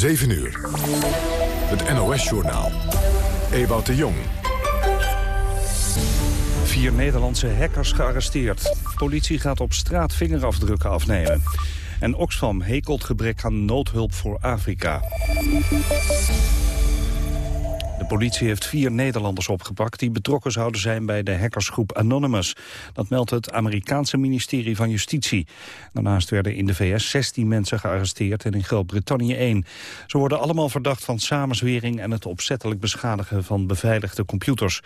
7 uur. Het NOS-journaal. Ewout de Jong. Vier Nederlandse hackers gearresteerd. Politie gaat op straat vingerafdrukken afnemen. En Oxfam hekelt gebrek aan noodhulp voor Afrika. Politie heeft vier Nederlanders opgepakt... die betrokken zouden zijn bij de hackersgroep Anonymous. Dat meldt het Amerikaanse ministerie van Justitie. Daarnaast werden in de VS 16 mensen gearresteerd... en in Groot-Brittannië één. Ze worden allemaal verdacht van samenzwering... en het opzettelijk beschadigen van beveiligde computers.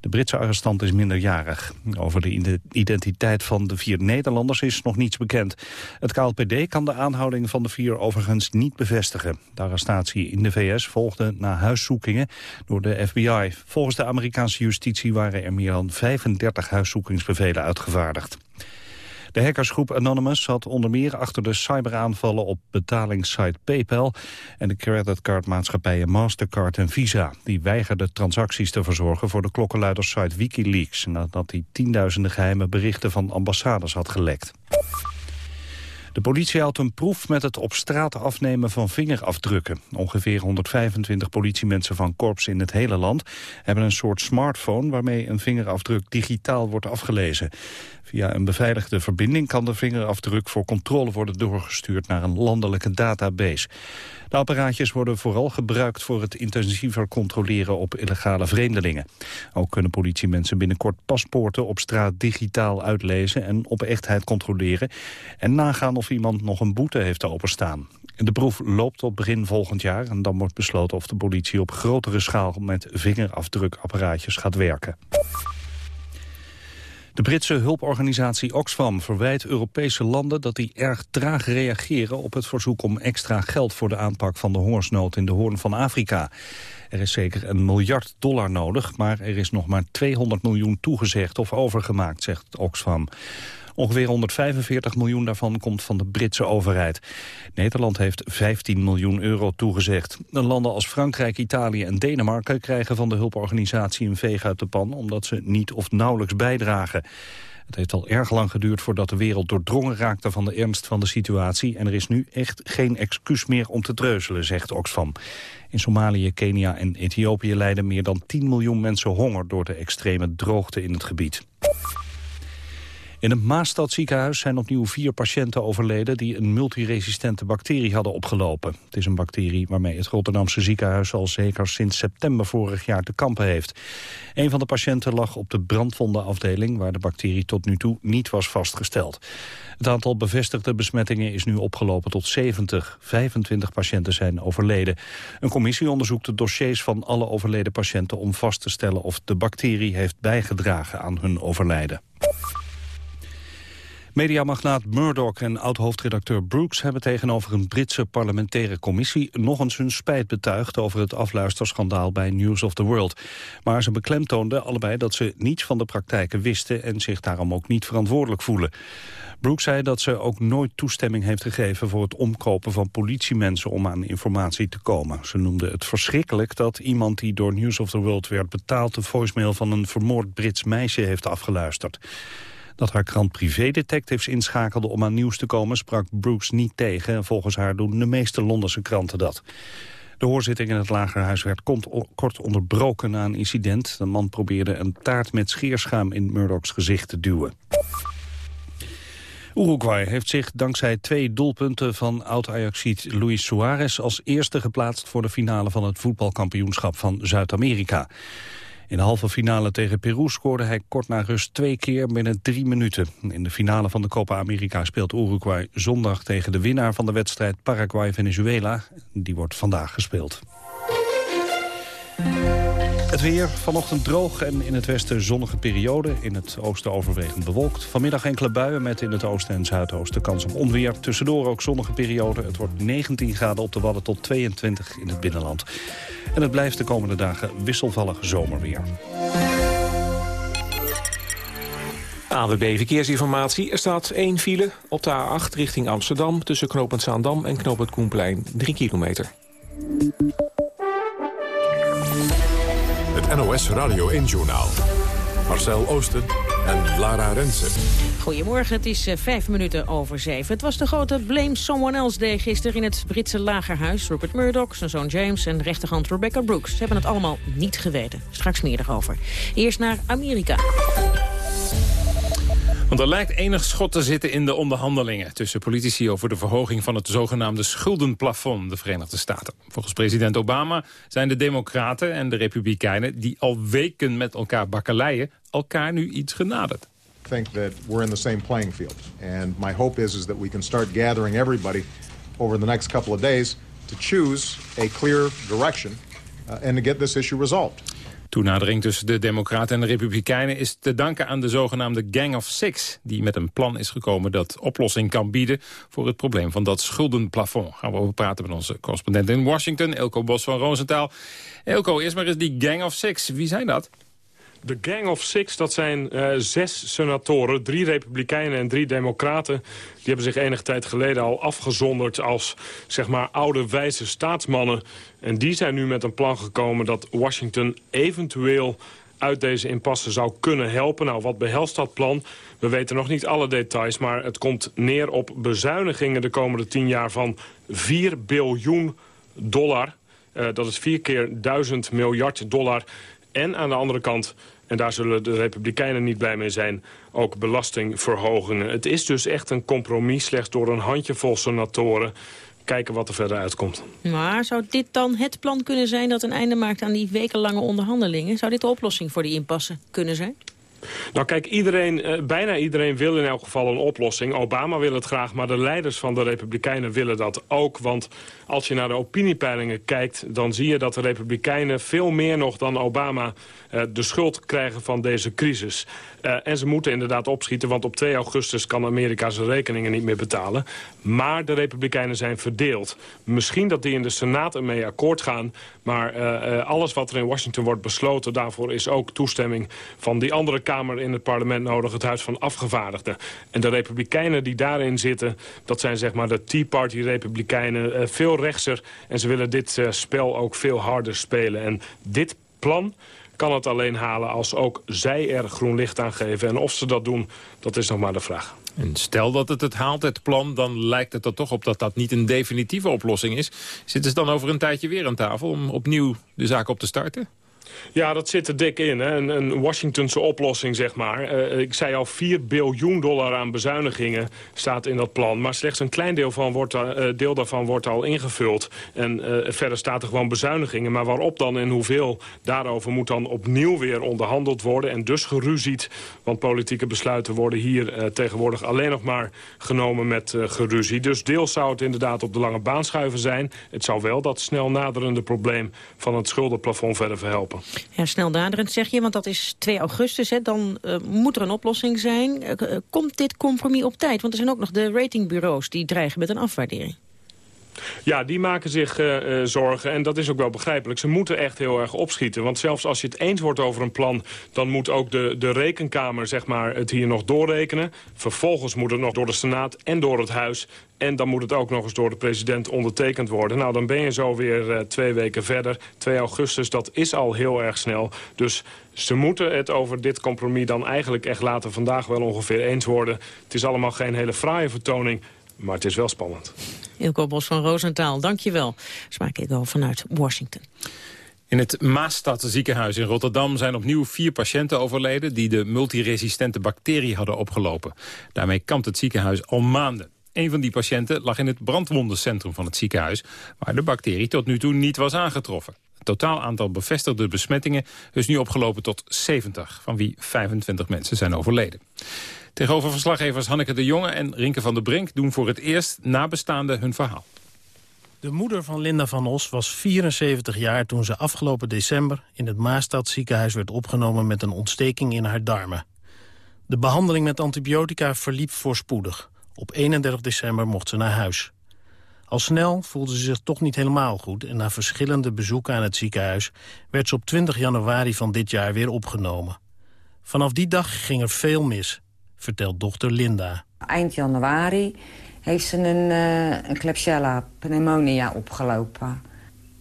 De Britse arrestant is minderjarig. Over de identiteit van de vier Nederlanders is nog niets bekend. Het KLPD kan de aanhouding van de vier overigens niet bevestigen. De arrestatie in de VS volgde na huiszoekingen door de FBI. Volgens de Amerikaanse justitie waren er meer dan 35 huiszoekingsbevelen uitgevaardigd. De hackersgroep Anonymous zat onder meer achter de cyberaanvallen op betalingssite PayPal en de creditcardmaatschappijen Mastercard en Visa. Die weigerden transacties te verzorgen voor de klokkenluidersite Wikileaks nadat die tienduizenden geheime berichten van ambassades had gelekt. De politie houdt een proef met het op straat afnemen van vingerafdrukken. Ongeveer 125 politiemensen van korps in het hele land hebben een soort smartphone waarmee een vingerafdruk digitaal wordt afgelezen. Via een beveiligde verbinding kan de vingerafdruk voor controle worden doorgestuurd naar een landelijke database. De apparaatjes worden vooral gebruikt voor het intensiever controleren op illegale vreemdelingen. Ook kunnen politiemensen binnenkort paspoorten op straat digitaal uitlezen en op echtheid controleren en nagaan of iemand nog een boete heeft openstaan. De proef loopt tot begin volgend jaar en dan wordt besloten of de politie op grotere schaal met vingerafdrukapparaatjes gaat werken. De Britse hulporganisatie Oxfam verwijt Europese landen dat die erg traag reageren op het verzoek om extra geld voor de aanpak van de hongersnood in de Hoorn van Afrika. Er is zeker een miljard dollar nodig, maar er is nog maar 200 miljoen toegezegd of overgemaakt, zegt Oxfam. Ongeveer 145 miljoen daarvan komt van de Britse overheid. Nederland heeft 15 miljoen euro toegezegd. landen als Frankrijk, Italië en Denemarken krijgen van de hulporganisatie een veeg uit de pan... omdat ze niet of nauwelijks bijdragen. Het heeft al erg lang geduurd voordat de wereld doordrongen raakte van de ernst van de situatie. En er is nu echt geen excuus meer om te treuzelen, zegt Oxfam. In Somalië, Kenia en Ethiopië lijden meer dan 10 miljoen mensen honger door de extreme droogte in het gebied. In het Maastadziekenhuis zijn opnieuw vier patiënten overleden... die een multiresistente bacterie hadden opgelopen. Het is een bacterie waarmee het Rotterdamse ziekenhuis... al zeker sinds september vorig jaar te kampen heeft. Een van de patiënten lag op de brandwondenafdeling... waar de bacterie tot nu toe niet was vastgesteld. Het aantal bevestigde besmettingen is nu opgelopen tot 70. 25 patiënten zijn overleden. Een commissie onderzoekt de dossiers van alle overleden patiënten... om vast te stellen of de bacterie heeft bijgedragen aan hun overlijden. Mediamagnaat Murdoch en oud-hoofdredacteur Brooks hebben tegenover een Britse parlementaire commissie nog eens hun spijt betuigd over het afluisterschandaal bij News of the World. Maar ze beklemtoonden allebei dat ze niets van de praktijken wisten en zich daarom ook niet verantwoordelijk voelen. Brooks zei dat ze ook nooit toestemming heeft gegeven voor het omkopen van politiemensen om aan informatie te komen. Ze noemde het verschrikkelijk dat iemand die door News of the World werd betaald de voicemail van een vermoord Brits meisje heeft afgeluisterd. Dat haar krant privédetectives inschakelde om aan nieuws te komen... sprak Brooks niet tegen en volgens haar doen de meeste Londense kranten dat. De hoorzitting in het Lagerhuis werd kort onderbroken na een incident. De man probeerde een taart met scheerschuim in Murdochs gezicht te duwen. Uruguay heeft zich dankzij twee doelpunten van oud-Ajaxiet Luis Suarez... als eerste geplaatst voor de finale van het voetbalkampioenschap van Zuid-Amerika. In de halve finale tegen Peru scoorde hij kort na rust twee keer binnen drie minuten. In de finale van de Copa America speelt Uruguay zondag tegen de winnaar van de wedstrijd Paraguay-Venezuela. Die wordt vandaag gespeeld. Het weer, vanochtend droog en in het westen zonnige periode. In het oosten overwegend bewolkt. Vanmiddag enkele buien met in het oosten en zuidoosten kans op onweer. Tussendoor ook zonnige periode. Het wordt 19 graden op de Wadden tot 22 in het binnenland. En het blijft de komende dagen wisselvallig zomerweer. AWB Verkeersinformatie. Er staat één file op de A8 richting Amsterdam... tussen knooppunt Zaandam en knooppunt Koenplein. 3 kilometer. NOS Radio 1-journaal. Marcel Oosten en Lara Rensen. Goedemorgen, het is uh, vijf minuten over zeven. Het was de grote Blame Someone Else Day gisteren in het Britse lagerhuis. Rupert Murdoch, zijn zoon James en rechterhand Rebecca Brooks. Ze hebben het allemaal niet geweten. Straks meer erover. Eerst naar Amerika. Want er lijkt enig schot te zitten in de onderhandelingen... tussen politici over de verhoging van het zogenaamde schuldenplafond... de Verenigde Staten. Volgens president Obama zijn de democraten en de republikeinen... die al weken met elkaar bakkeleien, elkaar nu iets genaderd. I think that we're in the same playing field. And my hope is, is that we can start gathering everybody over the next couple of days... to choose a clear direction uh, and to get this issue resolved. Toenadering tussen de Democraten en de Republikeinen is te danken aan de zogenaamde Gang of Six... die met een plan is gekomen dat oplossing kan bieden voor het probleem van dat schuldenplafond. Gaan we over praten met onze correspondent in Washington, Elko Bos van Roosentaal. Elko, eerst maar eens die Gang of Six. Wie zijn dat? De Gang of Six, dat zijn uh, zes senatoren, drie republikeinen en drie democraten. Die hebben zich enige tijd geleden al afgezonderd als zeg maar, oude wijze staatsmannen. En die zijn nu met een plan gekomen dat Washington eventueel uit deze impasse zou kunnen helpen. Nou, wat behelst dat plan? We weten nog niet alle details, maar het komt neer op bezuinigingen de komende tien jaar van 4 biljoen dollar. Uh, dat is vier keer duizend miljard dollar. En aan de andere kant, en daar zullen de Republikeinen niet blij mee zijn... ook belastingverhogingen. Het is dus echt een compromis, slechts door een handjevol senatoren kijken wat er verder uitkomt. Maar zou dit dan het plan kunnen zijn dat een einde maakt aan die wekenlange onderhandelingen? Zou dit de oplossing voor die impasse kunnen zijn? Nou kijk, iedereen, eh, bijna iedereen wil in elk geval een oplossing. Obama wil het graag, maar de leiders van de Republikeinen willen dat ook. Want als je naar de opiniepeilingen kijkt... dan zie je dat de Republikeinen veel meer nog dan Obama... Uh, de schuld krijgen van deze crisis. Uh, en ze moeten inderdaad opschieten, want op 2 augustus... kan Amerika zijn rekeningen niet meer betalen. Maar de Republikeinen zijn verdeeld. Misschien dat die in de Senaat ermee akkoord gaan... maar uh, alles wat er in Washington wordt besloten... daarvoor is ook toestemming van die andere Kamer in het parlement nodig... het Huis van Afgevaardigden. En de Republikeinen die daarin zitten... dat zijn zeg maar de Tea Party-Republikeinen... veel rechtser. En ze willen dit spel ook veel harder spelen. En dit plan kan het alleen halen als ook zij er groen licht aan geven. En of ze dat doen, dat is nog maar de vraag. En stel dat het het haalt, het plan, dan lijkt het er toch op dat dat niet een definitieve oplossing is. Zitten ze dan over een tijdje weer aan tafel om opnieuw de zaak op te starten? Ja, dat zit er dik in. Hè? Een, een Washingtonse oplossing, zeg maar. Uh, ik zei al, 4 biljoen dollar aan bezuinigingen staat in dat plan. Maar slechts een klein deel, van wordt, uh, deel daarvan wordt al ingevuld. En uh, verder staat er gewoon bezuinigingen. Maar waarop dan en hoeveel, daarover moet dan opnieuw weer onderhandeld worden. En dus geruzied, want politieke besluiten worden hier tegenwoordig alleen nog maar genomen met geruzie. Dus deels zou het inderdaad op de lange baan schuiven zijn. Het zou wel dat snel naderende probleem van het schuldenplafond verder verhelpen. Ja, snel naderend zeg je, want dat is 2 augustus. Hè, dan uh, moet er een oplossing zijn. Uh, komt dit compromis op tijd? Want er zijn ook nog de ratingbureaus die dreigen met een afwaardering. Ja, die maken zich uh, uh, zorgen en dat is ook wel begrijpelijk. Ze moeten echt heel erg opschieten. Want zelfs als je het eens wordt over een plan... dan moet ook de, de rekenkamer zeg maar, het hier nog doorrekenen. Vervolgens moet het nog door de Senaat en door het Huis. En dan moet het ook nog eens door de president ondertekend worden. Nou, dan ben je zo weer uh, twee weken verder. 2 augustus, dat is al heel erg snel. Dus ze moeten het over dit compromis dan eigenlijk echt later vandaag wel ongeveer eens worden. Het is allemaal geen hele fraaie vertoning, maar het is wel spannend. Ilko Bos van Roosentaal, dankjewel. Smaak ik al vanuit Washington. In het Maastad ziekenhuis in Rotterdam zijn opnieuw vier patiënten overleden... die de multiresistente bacterie hadden opgelopen. Daarmee kampt het ziekenhuis al maanden. Een van die patiënten lag in het brandwondencentrum van het ziekenhuis... waar de bacterie tot nu toe niet was aangetroffen. Het totaal aantal bevestigde besmettingen is nu opgelopen tot 70... van wie 25 mensen zijn overleden. Tegenover verslaggevers Hanneke de Jonge en Rinke van der Brink... doen voor het eerst nabestaanden hun verhaal. De moeder van Linda van Os was 74 jaar toen ze afgelopen december... in het Maastad ziekenhuis werd opgenomen met een ontsteking in haar darmen. De behandeling met antibiotica verliep voorspoedig. Op 31 december mocht ze naar huis. Al snel voelde ze zich toch niet helemaal goed... en na verschillende bezoeken aan het ziekenhuis... werd ze op 20 januari van dit jaar weer opgenomen. Vanaf die dag ging er veel mis vertelt dochter Linda. Eind januari heeft ze een, uh, een Klebsiella pneumonia opgelopen.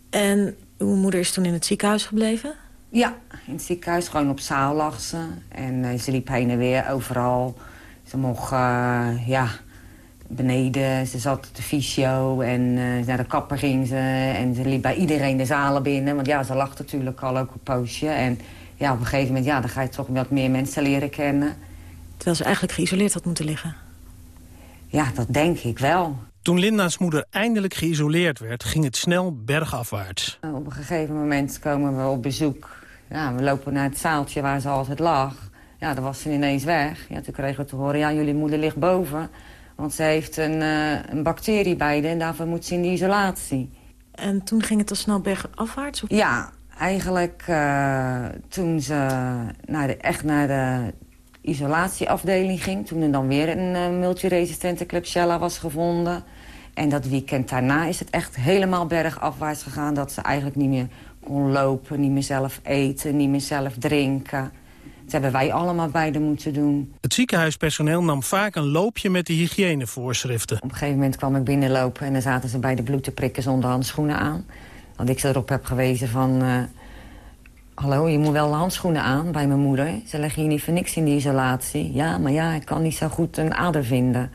En uw moeder is toen in het ziekenhuis gebleven? Ja, in het ziekenhuis. Gewoon op zaal lag ze. En ze liep heen en weer overal. Ze mocht, ja, beneden. Ze zat op de fysio en naar de kapper ging ze. En ze liep bij iedereen de zalen binnen. Want ja, ze lag natuurlijk al ook een poosje. En ja, op een gegeven moment ja, dan ga je toch wat meer mensen leren kennen. Terwijl ze eigenlijk geïsoleerd had moeten liggen. Ja, dat denk ik wel. Toen Linda's moeder eindelijk geïsoleerd werd, ging het snel bergafwaarts. Op een gegeven moment komen we op bezoek. Ja, we lopen naar het zaaltje waar ze altijd lag. Ja, dan was ze ineens weg. Ja, toen kregen we te horen, ja, jullie moeder ligt boven. Want ze heeft een, uh, een bacterie bij de en daarvoor moet ze in de isolatie. En toen ging het al snel bergafwaarts? Of? Ja, eigenlijk uh, toen ze naar de, echt naar de isolatieafdeling ging... toen er dan weer een uh, multiresistente Klebsiella was gevonden. En dat weekend daarna is het echt helemaal bergafwaarts gegaan... dat ze eigenlijk niet meer kon lopen, niet meer zelf eten, niet meer zelf drinken. Dat hebben wij allemaal beide moeten doen. Het ziekenhuispersoneel nam vaak een loopje met de hygiënevoorschriften. Op een gegeven moment kwam ik binnenlopen en dan zaten ze bij de bloed te prikken zonder handschoenen aan. Want ik ze erop heb gewezen van... Uh, hallo, je moet wel handschoenen aan bij mijn moeder. Ze leggen je niet voor niks in die isolatie. Ja, maar ja, ik kan niet zo goed een ader vinden.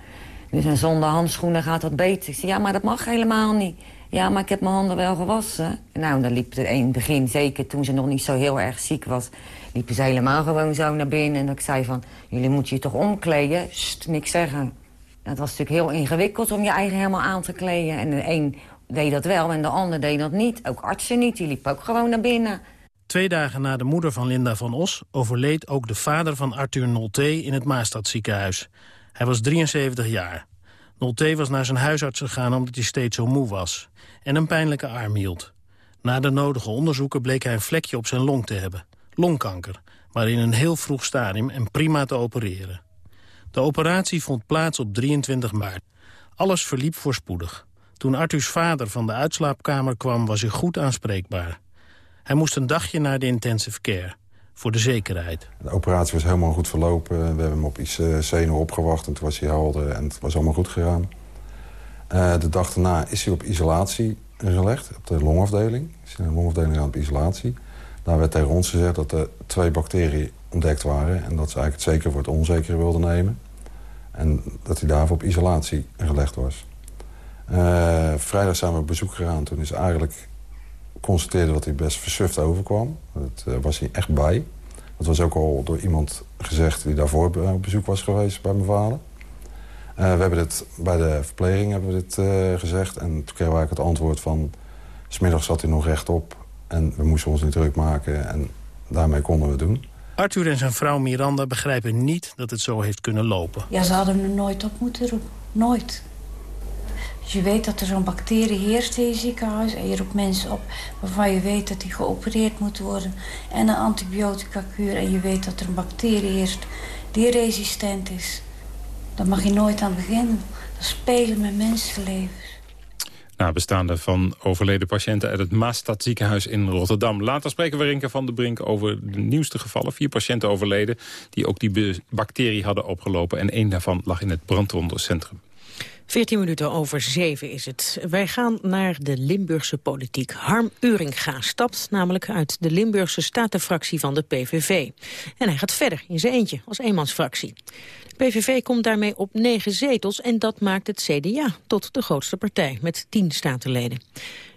Dus en zonder handschoenen gaat dat beter. Ik zei, ja, maar dat mag helemaal niet. Ja, maar ik heb mijn handen wel gewassen. Nou, dan liep er het begin, zeker toen ze nog niet zo heel erg ziek was... liepen ze helemaal gewoon zo naar binnen. En ik zei van, jullie moeten je toch omkleden? Sst, niks zeggen. Dat was natuurlijk heel ingewikkeld om je eigen helemaal aan te kleden. En de een deed dat wel en de ander deed dat niet. Ook artsen niet, die liepen ook gewoon naar binnen. Twee dagen na de moeder van Linda van Os overleed ook de vader van Arthur Nolte in het Maastadziekenhuis. Hij was 73 jaar. Nolte was naar zijn huisarts gegaan omdat hij steeds zo moe was. En een pijnlijke arm hield. Na de nodige onderzoeken bleek hij een vlekje op zijn long te hebben. Longkanker, maar in een heel vroeg stadium en prima te opereren. De operatie vond plaats op 23 maart. Alles verliep voorspoedig. Toen Arthurs vader van de uitslaapkamer kwam, was hij goed aanspreekbaar. Hij moest een dagje naar de intensive care, voor de zekerheid. De operatie was helemaal goed verlopen. We hebben hem op IC nog opgewacht en toen was hij helder en het was allemaal goed gegaan. Uh, de dag daarna is hij op isolatie gelegd, op de longafdeling. Is de longafdeling aan op isolatie. Daar werd tegen ons gezegd dat er twee bacteriën ontdekt waren... en dat ze eigenlijk het zeker voor het onzekere wilden nemen. En dat hij daarvoor op isolatie gelegd was. Uh, vrijdag zijn we op bezoek gegaan. Toen is eigenlijk constateerde dat hij best versuft overkwam. Dat uh, was hij echt bij. Dat was ook al door iemand gezegd die daarvoor op bezoek was geweest bij mijn vader. Uh, we hebben dit bij de verpleging hebben we dit uh, gezegd. En toen kregen we eigenlijk het antwoord van... smiddag zat hij nog rechtop en we moesten ons niet druk maken. En daarmee konden we het doen. Arthur en zijn vrouw Miranda begrijpen niet dat het zo heeft kunnen lopen. Ja, ze hadden hem er nooit op moeten roepen. Nooit. Dus je weet dat er zo'n bacterie heerst in je ziekenhuis... en je roept mensen op waarvan je weet dat die geopereerd moeten worden... en een antibiotica-kuur en je weet dat er een bacterie heerst die resistent is... dan mag je nooit aan beginnen. Dat spelen met mensenlevens. Bestaande van overleden patiënten uit het Maastad ziekenhuis in Rotterdam. Later spreken we Rinke van de Brink over de nieuwste gevallen. Vier patiënten overleden die ook die bacterie hadden opgelopen. En één daarvan lag in het brandwondencentrum. 14 minuten over 7 is het. Wij gaan naar de Limburgse politiek. Harm Uringa stapt namelijk uit de Limburgse statenfractie van de PVV. En hij gaat verder in zijn eentje als eenmansfractie. De PVV komt daarmee op negen zetels en dat maakt het CDA tot de grootste partij met tien statenleden.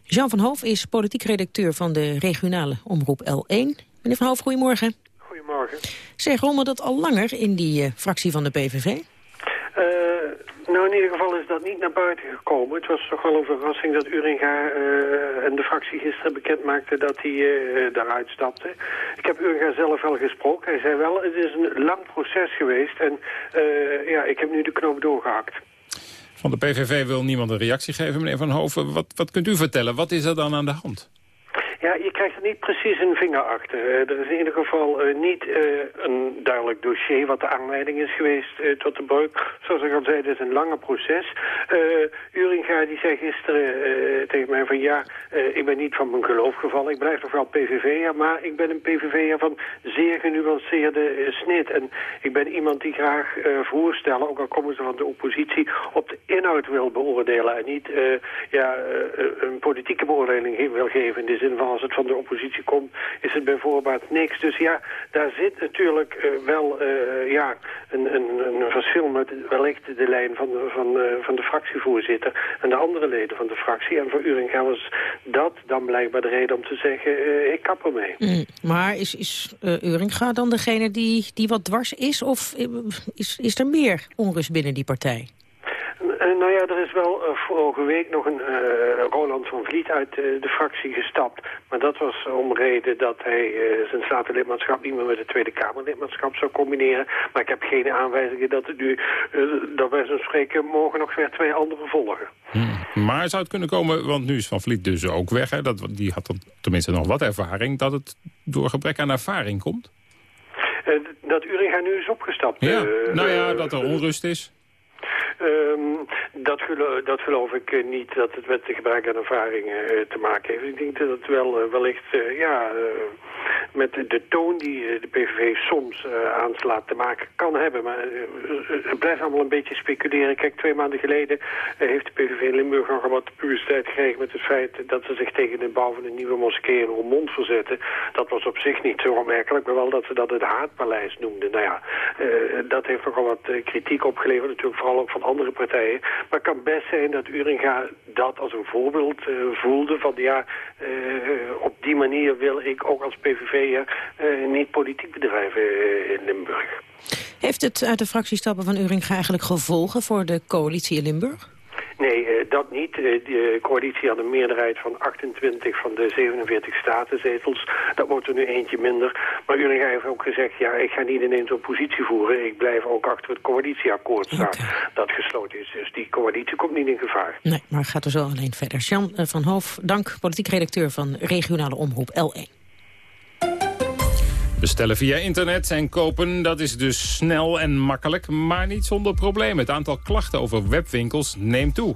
Jean van Hoof is politiek redacteur van de regionale omroep L1. Meneer van Hoof, goedemorgen. Goedemorgen. Zeg, rommelt dat al langer in die uh, fractie van de PVV? Uh, nou, in ieder geval is dat niet naar buiten gekomen. Het was toch wel een verrassing dat Uringa uh, en de fractie gisteren bekend maakte dat hij uh, daaruit stapte. Ik heb Uringa zelf wel gesproken. Hij zei wel, het is een lang proces geweest en uh, ja, ik heb nu de knoop doorgehakt. Van de PVV wil niemand een reactie geven, meneer Van Hoven. Wat, wat kunt u vertellen? Wat is er dan aan de hand? Ja, je krijgt er niet precies een vinger achter. Uh, er is in ieder geval uh, niet uh, een duidelijk dossier wat de aanleiding is geweest tot de breuk. Zoals ik al zei, het is een lange proces. Uringa die zei gisteren tegen mij van ja, ik ben niet van mijn geloof gevallen. Ik blijf nog wel PVV'er, maar ik ben een PVV'er van zeer genuanceerde snit. En ik ben iemand die graag voorstellen, ook al komen ze van de oppositie, op de inhoud wil beoordelen. En niet ja, een politieke beoordeling wil geven in de zin van als het van de oppositie komt, is het bijvoorbeeld niks. Dus ja, daar zit natuurlijk uh, wel uh, ja, een, een, een, verschil met wellicht de lijn van de, van, van de fractievoorzitter en de andere leden van de fractie. En voor Uringa was dat dan blijkbaar de reden om te zeggen, ik kap ermee. Mm, maar is, is Uringa dan degene die, die wat dwars is? Of is, is er meer onrust binnen die partij? Uh, nou ja, er is wel uh, vorige week nog een uh, Roland van Vliet uit de fractie gestapt. Maar dat was om reden dat hij zijn statenlidmaatschap niet meer met het Tweede Kamerlidmaatschap zou combineren. Maar ik heb geen aanwijzingen dat het nu, dat wij zo spreken, morgen nog weer twee andere volgen. Hmm. Maar zou het kunnen komen, want nu is Van Vliet dus ook weg. Hè? Dat, die had dan tenminste nog wat ervaring, dat het door gebrek aan ervaring komt? dat Uringa nu is opgestapt. Ja, nou ja, dat er onrust is. Um, dat, dat geloof ik uh, niet dat het met de gebrek aan ervaring uh, te maken heeft. Ik denk dat het wel uh, wellicht ja, met de toon die de PVV soms aanslaat te maken kan hebben. Maar het blijft allemaal een beetje speculeren. Kijk, twee maanden geleden heeft de PVV in Limburg nog wat publiciteit gekregen met het feit dat ze zich tegen de bouw van een nieuwe moskee in Roermond verzetten. Dat was op zich niet zo opmerkelijk, maar wel dat ze dat het haatpaleis noemden. Nou ja, dat heeft nogal wat kritiek opgeleverd, natuurlijk vooral ook van andere partijen. Maar het kan best zijn dat Uringa dat als een voorbeeld uh, voelde van ja, uh, op die manier wil ik ook als PVV'er uh, niet politiek bedrijven in Limburg. Heeft het uit de fractiestappen van Uringa eigenlijk gevolgen voor de coalitie in Limburg? Nee, uh, dat niet. Uh, de coalitie had een meerderheid van 28 van de 47 statenzetels. Dat wordt er nu eentje minder. Maar Uringa heeft ook gezegd, ja, ik ga niet ineens oppositie voeren. Ik blijf ook achter het coalitieakkoord staan dat gesloten is. Dus die coalitie komt niet in gevaar. Nee, maar gaat er zo alleen verder. Jan van Hoof, dank, politiek redacteur van regionale omroep L1. Bestellen via internet en kopen, dat is dus snel en makkelijk, maar niet zonder problemen. Het aantal klachten over webwinkels neemt toe.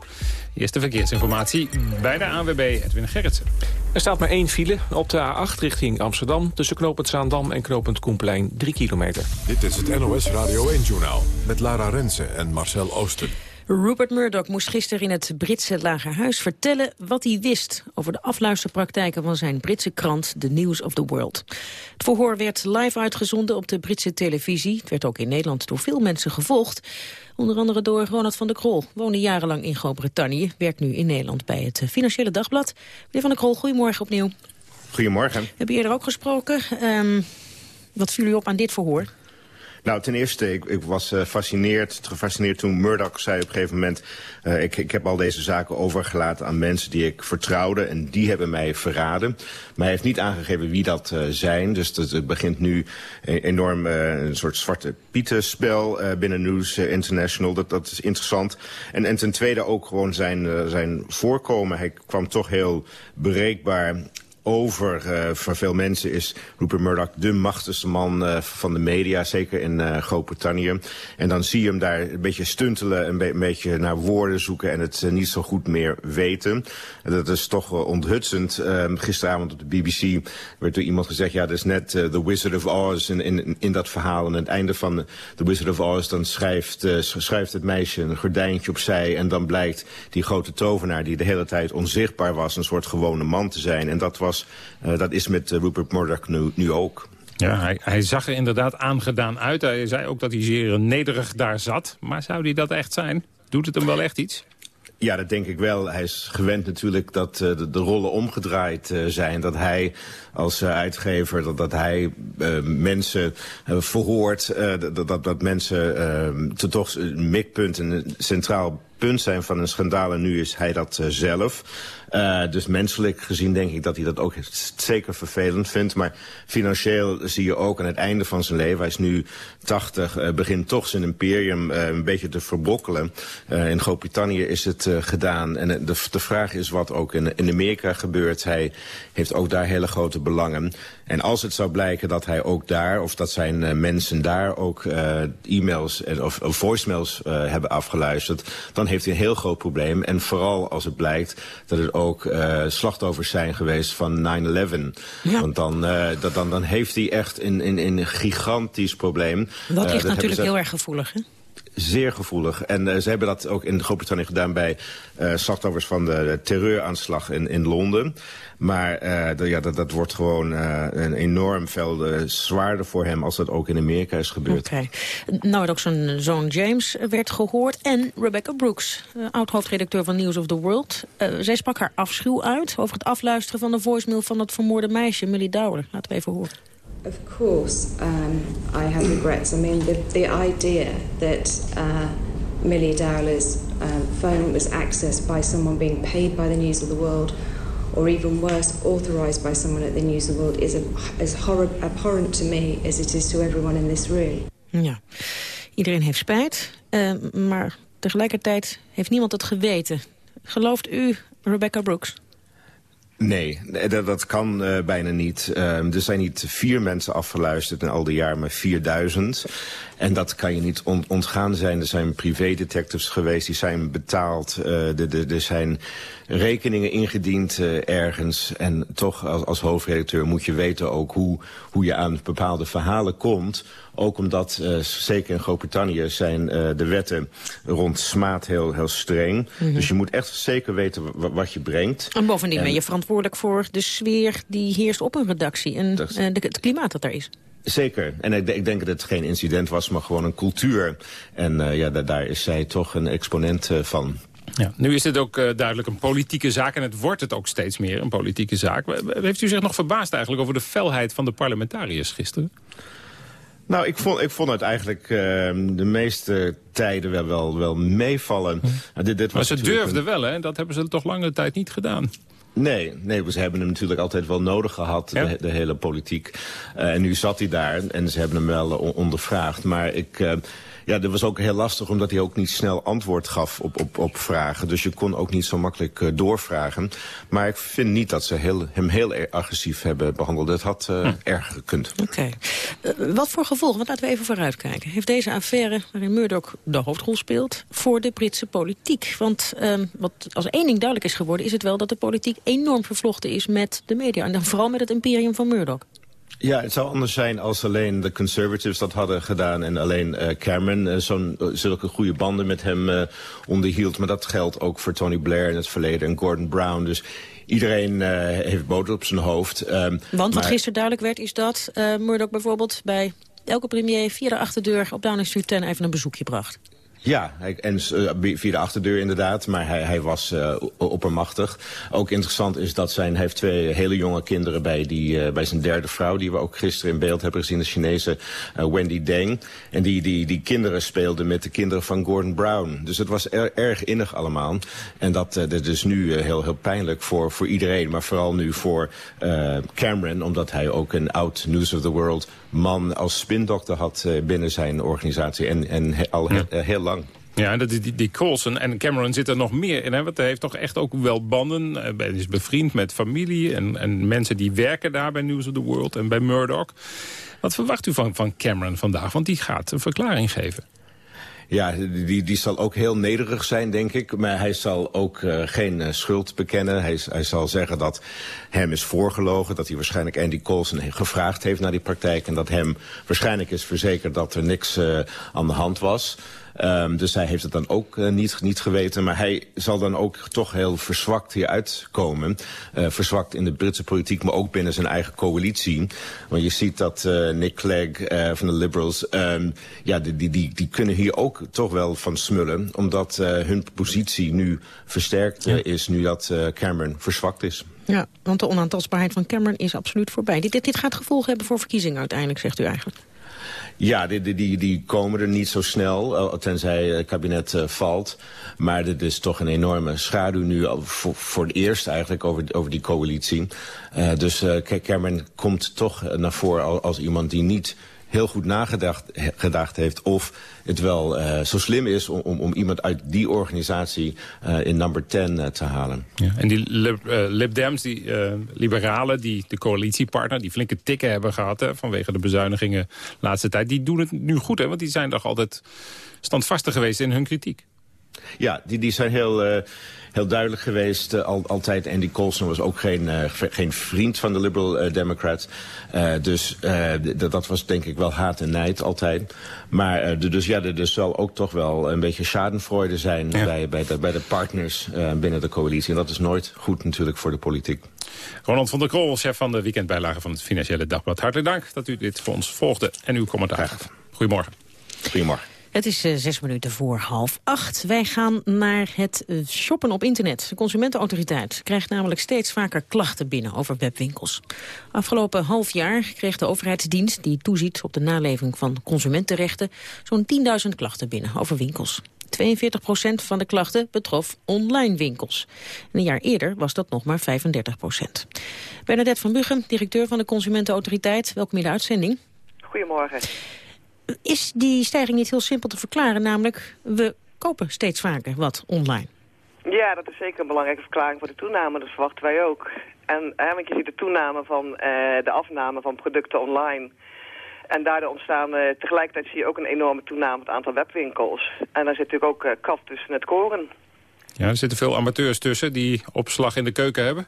Eerste verkeersinformatie bij de ANWB, Edwin Gerritsen. Er staat maar één file op de A8 richting Amsterdam... tussen knooppunt Zaandam en knooppunt Koenplein, 3 kilometer. Dit is het NOS Radio 1-journaal met Lara Rensen en Marcel Oosten. Rupert Murdoch moest gisteren in het Britse Lagerhuis vertellen wat hij wist over de afluisterpraktijken van zijn Britse krant The News of the World. Het verhoor werd live uitgezonden op de Britse televisie. Het werd ook in Nederland door veel mensen gevolgd. Onder andere door Ronald van der Krol. Woonde jarenlang in Groot-Brittannië, werkt nu in Nederland bij het Financiële Dagblad. Meneer van der Krol, goedemorgen opnieuw. Goedemorgen. We hebben eerder ook gesproken. Um, wat viel u op aan dit verhoor? Nou, ten eerste, ik, ik was uh, fascineerd, gefascineerd toen Murdoch zei op een gegeven moment... Uh, ik, ik heb al deze zaken overgelaten aan mensen die ik vertrouwde... en die hebben mij verraden. Maar hij heeft niet aangegeven wie dat uh, zijn. Dus het begint nu enorm een soort zwarte pietenspel binnen News International. Dat, dat is interessant. En, en ten tweede ook gewoon zijn, zijn voorkomen. Hij kwam toch heel bereikbaar over. Uh, voor veel mensen is Rupert Murdoch de machtigste man uh, van de media, zeker in uh, Groot-Brittannië. En dan zie je hem daar een beetje stuntelen, een, be een beetje naar woorden zoeken en het niet zo goed meer weten. En dat is toch onthutsend. Ehm, gisteravond op de BBC werd door iemand gezegd, ja, dat is net The Wizard of Oz in, in, in dat verhaal. En aan het einde van The Wizard of Oz, dan schrijft, schrijft het meisje een gordijntje opzij en dan blijkt die grote tovenaar die de hele tijd onzichtbaar was, een soort gewone man te zijn. En dat was uh, dat is met uh, Rupert Murdoch nu, nu ook. Ja, hij, hij, zag er inderdaad aangedaan uit. Hij zei ook dat hij zeer nederig daar zat. Maar zou hij dat echt zijn? Doet het hem wel echt iets? Ja, dat denk ik wel. Hij is gewend natuurlijk dat uh, de, de, rollen omgedraaid uh, zijn. Dat hij als uh, uitgever, dat, dat hij mensen verhoort. dat, dat, dat mensen toch een mikpunt, een centraal punt zijn van een schandaal. En nu is hij dat zelf. Uh, dus menselijk gezien denk ik dat hij dat ook zeker vervelend vindt. Maar financieel zie je ook aan het einde van zijn leven... hij is nu 80, uh, begint toch zijn imperium een beetje te verbrokkelen. in Groot-Brittannië is het gedaan. En de, de vraag is wat ook in, in Amerika gebeurt. Hij heeft ook daar hele grote belangen. En als het zou blijken dat hij ook daar, of dat zijn mensen daar... ook e-mails of, of voicemails hebben afgeluisterd... dan heeft hij een heel groot probleem. En vooral als het blijkt dat het ook uh, slachtoffers zijn geweest van 9-11. Ja. Want dan, uh, dat, dan, dan heeft hij echt een, een, een gigantisch probleem. Dat ligt uh, natuurlijk heel erg gevoelig, hè? Zeer gevoelig. En uh, ze hebben dat ook in Groot-Brittannië gedaan bij uh, slachtoffers van de, terreuraanslag in, in Londen. Maar de, ja, dat, dat wordt gewoon een enorm veel zwaarder voor hem als dat ook in Amerika is gebeurd. Nou, ook zijn zoon James werd gehoord. En Rebecca Brooks, oud-hoofdredacteur van News of the World. zij sprak haar afschuw uit over het afluisteren van de voicemail van het vermoorde meisje, Millie Dowler. Laten we even horen. Of course, um, I have regrets. I mean, the, the idea that uh, Millie Dowler's um, phone was accessed by someone being paid by the News of the World, or even worse, authorised by someone at the News of the World, is a, as abhorrent to me as it is to everyone in this room. Ja, iedereen heeft spijt, uh, maar tegelijkertijd heeft niemand het geweten. Gelooft u Rebecca Brooks? Nee, dat, dat kan uh, bijna niet. Uh, er zijn niet vier mensen afgeluisterd in al die jaren, maar 4000. En dat kan je niet ont ontgaan zijn. Er zijn privédetectives geweest, die zijn betaald. Uh, er zijn rekeningen ingediend uh, ergens. En toch als, als hoofdredacteur moet je weten ook hoe, hoe je aan bepaalde verhalen komt. Ook omdat, uh, zeker in Groot-Brittannië, zijn uh, de wetten rond smaad heel, heel streng. Mm -hmm. Dus je moet echt zeker weten wat je brengt. En bovendien en, ben je verantwoordelijk voor de sfeer die heerst op een redactie. En dat, de, het klimaat dat er is. Zeker. En ik, ik, denk dat het geen incident was, maar gewoon een cultuur. En uh, ja, daar is zij toch een exponent uh, van. Ja, nu is dit ook uh, duidelijk een politieke zaak en het wordt het ook steeds meer een politieke zaak. Heeft u zich nog verbaasd eigenlijk over de felheid van de parlementariërs gisteren? Nou, ik vond, ik vond het eigenlijk uh, de meeste tijden wel, wel, wel meevallen. Hm. dit, dit was maar ze durfden een... wel, hè? Dat hebben ze toch lange tijd niet gedaan. Nee, nee, ze hebben hem natuurlijk altijd wel nodig gehad, ja? de, de, hele politiek. Uh, en nu zat hij daar en ze hebben hem wel ondervraagd. Maar ik... Ja, dat was ook heel lastig omdat hij ook niet snel antwoord gaf op, op, op vragen. Dus je kon ook niet zo makkelijk uh, doorvragen. Maar ik vind niet dat ze heel, hem heel agressief hebben behandeld. Dat had uh, hm. erger gekund. Oké. Okay. Uh, wat voor gevolgen, want laten we even vooruitkijken... heeft deze affaire waarin Murdoch de hoofdrol speelt voor de Britse politiek? Want wat als één ding duidelijk is geworden... is het wel dat de politiek enorm vervlochten is met de media. En dan vooral met het imperium van Murdoch. Ja, het zou anders zijn als alleen de Conservatives dat hadden gedaan... en alleen uh, Cameron uh, zo'n uh, zulke goede banden met hem onderhield. Maar dat geldt ook voor Tony Blair in het verleden en Gordon Brown. Dus iedereen heeft boter op zijn hoofd. Um, Want wat gisteren duidelijk werd is dat Murdoch bijvoorbeeld... bij elke premier via de achterdeur op Downing Street 10 even een bezoekje bracht. Ja, en uh, via de achterdeur inderdaad, maar hij, hij was uh, oppermachtig. Ook interessant is dat zijn, hij heeft twee hele jonge kinderen bij, die, uh, bij zijn derde vrouw... die we ook gisteren in beeld hebben gezien, de Chinese Wendy Deng. En die, die, die kinderen speelden met de kinderen van Gordon Brown. Dus het was er, erg innig allemaal. En dat, dat is nu heel, heel pijnlijk voor, voor iedereen, maar vooral nu voor Cameron... omdat hij ook een oud News of the World man als spindokter had binnen zijn organisatie... en, en al ja. heel lang. Ja, dat die, die Colson en Cameron zitten er nog meer in. Hè? Want hij heeft toch echt ook wel banden. Hij is bevriend met familie en, en mensen die werken daar bij News of the World en bij Murdoch. Wat verwacht u van, van Cameron vandaag? Want die gaat een verklaring geven. Ja, die, die zal ook heel nederig zijn, denk ik. Maar hij zal ook uh, geen uh, schuld bekennen. Hij, hij zal zeggen dat hem is voorgelogen. Dat hij waarschijnlijk Andy Coulson gevraagd heeft naar die praktijk. En dat hem waarschijnlijk is verzekerd dat er niks uh, aan de hand was. Um, dus hij heeft het dan ook uh, niet, niet geweten. Maar hij zal dan ook toch heel verzwakt hieruit komen. Uh, verzwakt in de Britse politiek, maar ook binnen zijn eigen coalitie. Want je ziet dat uh, Nick Clegg van de Liberals... Um, ja, die, die, die, die kunnen hier ook toch wel van smullen. Omdat hun positie nu versterkt ja. is, nu dat Cameron verzwakt is. Ja, want de onaantastbaarheid van Cameron is absoluut voorbij. Dit, dit, dit gaat gevolgen hebben voor verkiezingen uiteindelijk, zegt u eigenlijk. Ja, die, die, die komen er niet zo snel, tenzij het kabinet uh, valt. Maar dit is toch een enorme schaduw nu voor, voor het eerst eigenlijk over, over die coalitie. Dus uh, Cameron komt toch naar voren als iemand die niet heel goed nagedacht gedacht heeft of het wel uh, zo slim is om, om, om, iemand uit die organisatie uh, in number 10 uh, te halen. Ja, en die Lib, Lib Dems, die liberalen, die de coalitiepartner, die flinke tikken hebben gehad hè, vanwege de bezuinigingen de laatste tijd, die doen het nu goed, hè, want die zijn toch altijd standvastig geweest in hun kritiek. Ja, die, die zijn heel, uh, heel duidelijk geweest. Uh, al, altijd Andy Coulson was ook geen, uh, geen vriend van de Liberal Democrats. dus dat was denk ik wel haat en nijd altijd. Maar de, dus ja, er dus zal ook toch wel een beetje schadenfreude zijn ja. bij, bij, de, bij de partners binnen de coalitie. En dat is nooit goed natuurlijk voor de politiek. Ronald van der Krol, chef van de weekendbijlage van het Financiële Dagblad. Hartelijk dank dat u dit voor ons volgde en uw commentaar. Goedemorgen. Goedemorgen. Het is uh, zes minuten voor half acht. Wij gaan naar het uh, shoppen op internet. De Consumentenautoriteit krijgt namelijk steeds vaker klachten binnen over webwinkels. Afgelopen half jaar kreeg de overheidsdienst, die toeziet op de naleving van consumentenrechten, zo'n 10.000 klachten binnen over winkels. 42 procent van de klachten betrof online winkels. een jaar eerder was dat nog maar 35 procent. Bernadette van Buggen, directeur van de Consumentenautoriteit. Welkom in de uitzending. Goedemorgen is die stijging niet heel simpel te verklaren. Namelijk, we kopen steeds vaker wat online. Ja, dat is zeker een belangrijke verklaring voor de toename. Dat verwachten wij ook. En hè, want je ziet de toename van uh, de afname van producten online. En daardoor ontstaan, uh, tegelijkertijd zie je ook een enorme toename van het aantal webwinkels. En daar zit natuurlijk ook uh, kat tussen het koren. Ja, er zitten veel amateurs tussen die opslag in de keuken hebben.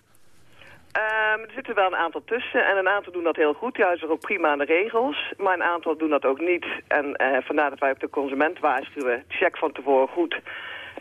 Um, er zitten wel een aantal tussen en een aantal doen dat heel goed. Er ook prima aan de regels. Maar een aantal doen dat ook niet. En uh, vandaar dat wij ook de consument waarschuwen. Check van tevoren goed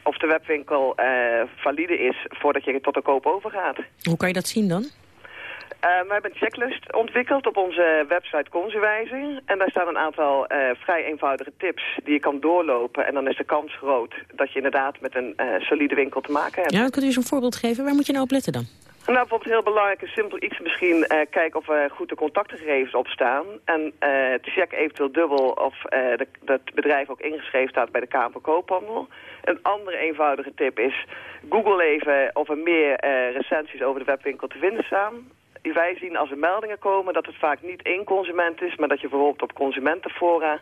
of de webwinkel uh, valide is voordat je tot de koop overgaat. Hoe kan je dat zien dan? Uh, we hebben een checklist ontwikkeld op onze website Consuwijzer. En daar staan een aantal uh, vrij eenvoudige tips die je kan doorlopen. En dan is de kans groot dat je inderdaad met een uh, solide winkel te maken hebt. Ja, kunt u eens een voorbeeld geven? Waar moet je nou op letten dan? Nou, bijvoorbeeld heel belangrijk is simpel iets misschien uh, kijken of er goed de contactgegevens op staan. En uh, check eventueel dubbel of uh, de, dat bedrijf ook ingeschreven staat bij de Kamer van Koophandel. Een andere eenvoudige tip is Google even of er meer recensies over de webwinkel te vinden staan. Wij zien als er meldingen komen dat het vaak niet één consument is, maar dat je bijvoorbeeld op consumentenfora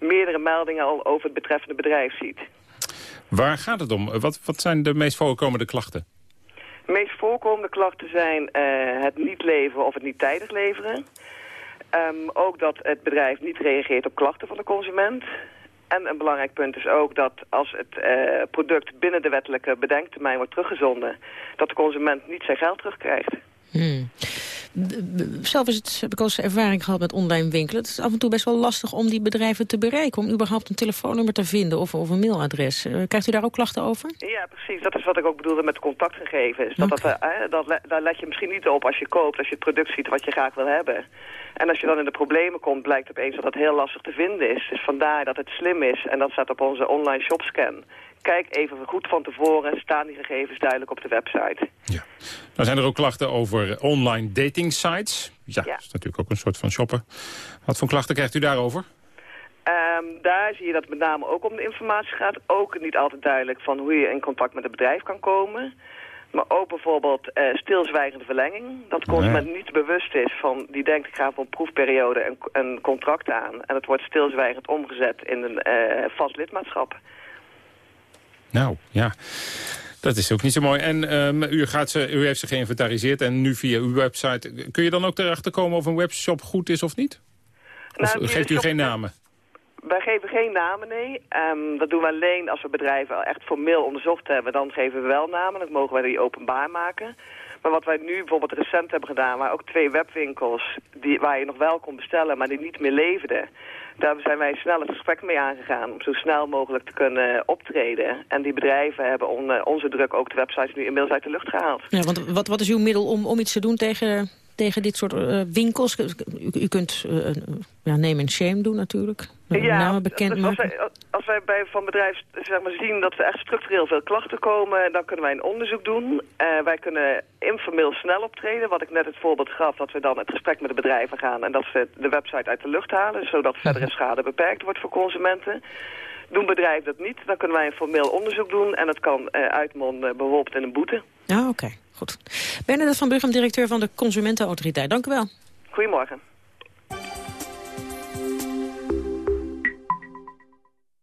meerdere meldingen al over het betreffende bedrijf ziet. Waar gaat het om? Wat, wat zijn de meest voorkomende klachten? De meest voorkomende klachten zijn uh, het niet leveren of het niet tijdig leveren. Um, ook dat het bedrijf niet reageert op klachten van de consument. En een belangrijk punt is ook dat als het uh, product binnen de wettelijke bedenktermijn wordt teruggezonden... dat de consument niet zijn geld terugkrijgt. Hmm. Zelf is het, heb ik al eens ervaring gehad met online winkelen. Het is af en toe best wel lastig om die bedrijven te bereiken... om überhaupt een telefoonnummer te vinden of, of een mailadres. Eh, krijgt u daar ook klachten over? Ja, precies. Dat is wat ik ook bedoelde met contactgegevens. Dat, okay. dat, uh, dat, daar let je misschien niet op als je koopt, als je het product ziet wat je graag wil hebben. En als je dan in de problemen komt, blijkt opeens dat het heel lastig te vinden is. Dus vandaar dat het slim is, en dat staat op onze online shopscan kijk even goed van tevoren, staan die gegevens duidelijk op de website. Ja. Dan zijn er ook klachten over online dating sites. Ja, ja. dat is natuurlijk ook een soort van shoppen. Wat voor klachten krijgt u daarover? Um, daar zie je dat het met name ook om de informatie gaat. Ook niet altijd duidelijk van hoe je in contact met het bedrijf kan komen. Maar ook bijvoorbeeld uh, stilzwijgende verlenging. Dat de consument niet bewust is van, die denkt ik ga voor een proefperiode een, een contract aan. En het wordt stilzwijgend omgezet in een uh, vast lidmaatschap. Nou, ja. Dat is ook niet zo mooi. En um, u, gaat ze, u heeft ze geïnventariseerd en nu via uw website... kun je dan ook erachter komen of een webshop goed is of niet? Of nou, geeft u geen namen? Wij geven geen namen, nee. Um, dat doen we alleen als we bedrijven echt formeel onderzocht hebben. Dan geven we wel namen, dan mogen wij die openbaar maken. Maar wat wij nu bijvoorbeeld recent hebben gedaan... waar ook twee webwinkels die, waar je nog wel kon bestellen... maar die niet meer leverden... Daar zijn wij snel het gesprek mee aangegaan om zo snel mogelijk te kunnen optreden. En die bedrijven hebben on, onze druk ook de websites nu inmiddels uit de lucht gehaald. Ja, want wat, wat is uw middel om, om iets te doen tegen, tegen dit soort uh, winkels? U, kunt uh, ja, name and shame doen natuurlijk. Ja, namen bekend dus als, wij, als wij bij van bedrijf zeg maar, zien dat er echt structureel veel klachten komen, dan kunnen wij een onderzoek doen. Uh, wij kunnen informeel snel optreden, wat ik net het voorbeeld gaf, dat we dan het gesprek met de bedrijven gaan en dat ze de website uit de lucht halen, zodat verdere schade beperkt wordt voor consumenten. Doen bedrijven dat niet, dan kunnen wij een formeel onderzoek doen en dat kan uh, uitmonden bijvoorbeeld in een boete. Ja, oké. Okay. Goed. Bernadette van Bruggen, directeur van de Consumentenautoriteit. Dank u wel. Goedemorgen.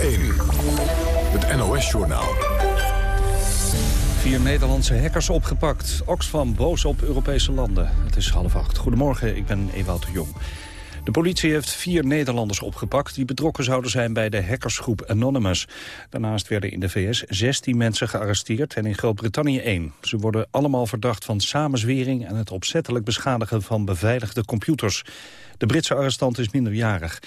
het NOS-journaal. Vier Nederlandse hackers opgepakt. Oxfam boos op Europese landen. Het is half acht. Goedemorgen, ik ben Ewout de Jong. De politie heeft vier Nederlanders opgepakt... die betrokken zouden zijn bij de hackersgroep Anonymous. Daarnaast werden in de VS 16 mensen gearresteerd en in Groot-Brittannië één. Ze worden allemaal verdacht van samenzwering... en het opzettelijk beschadigen van beveiligde computers. De Britse arrestant is minderjarig.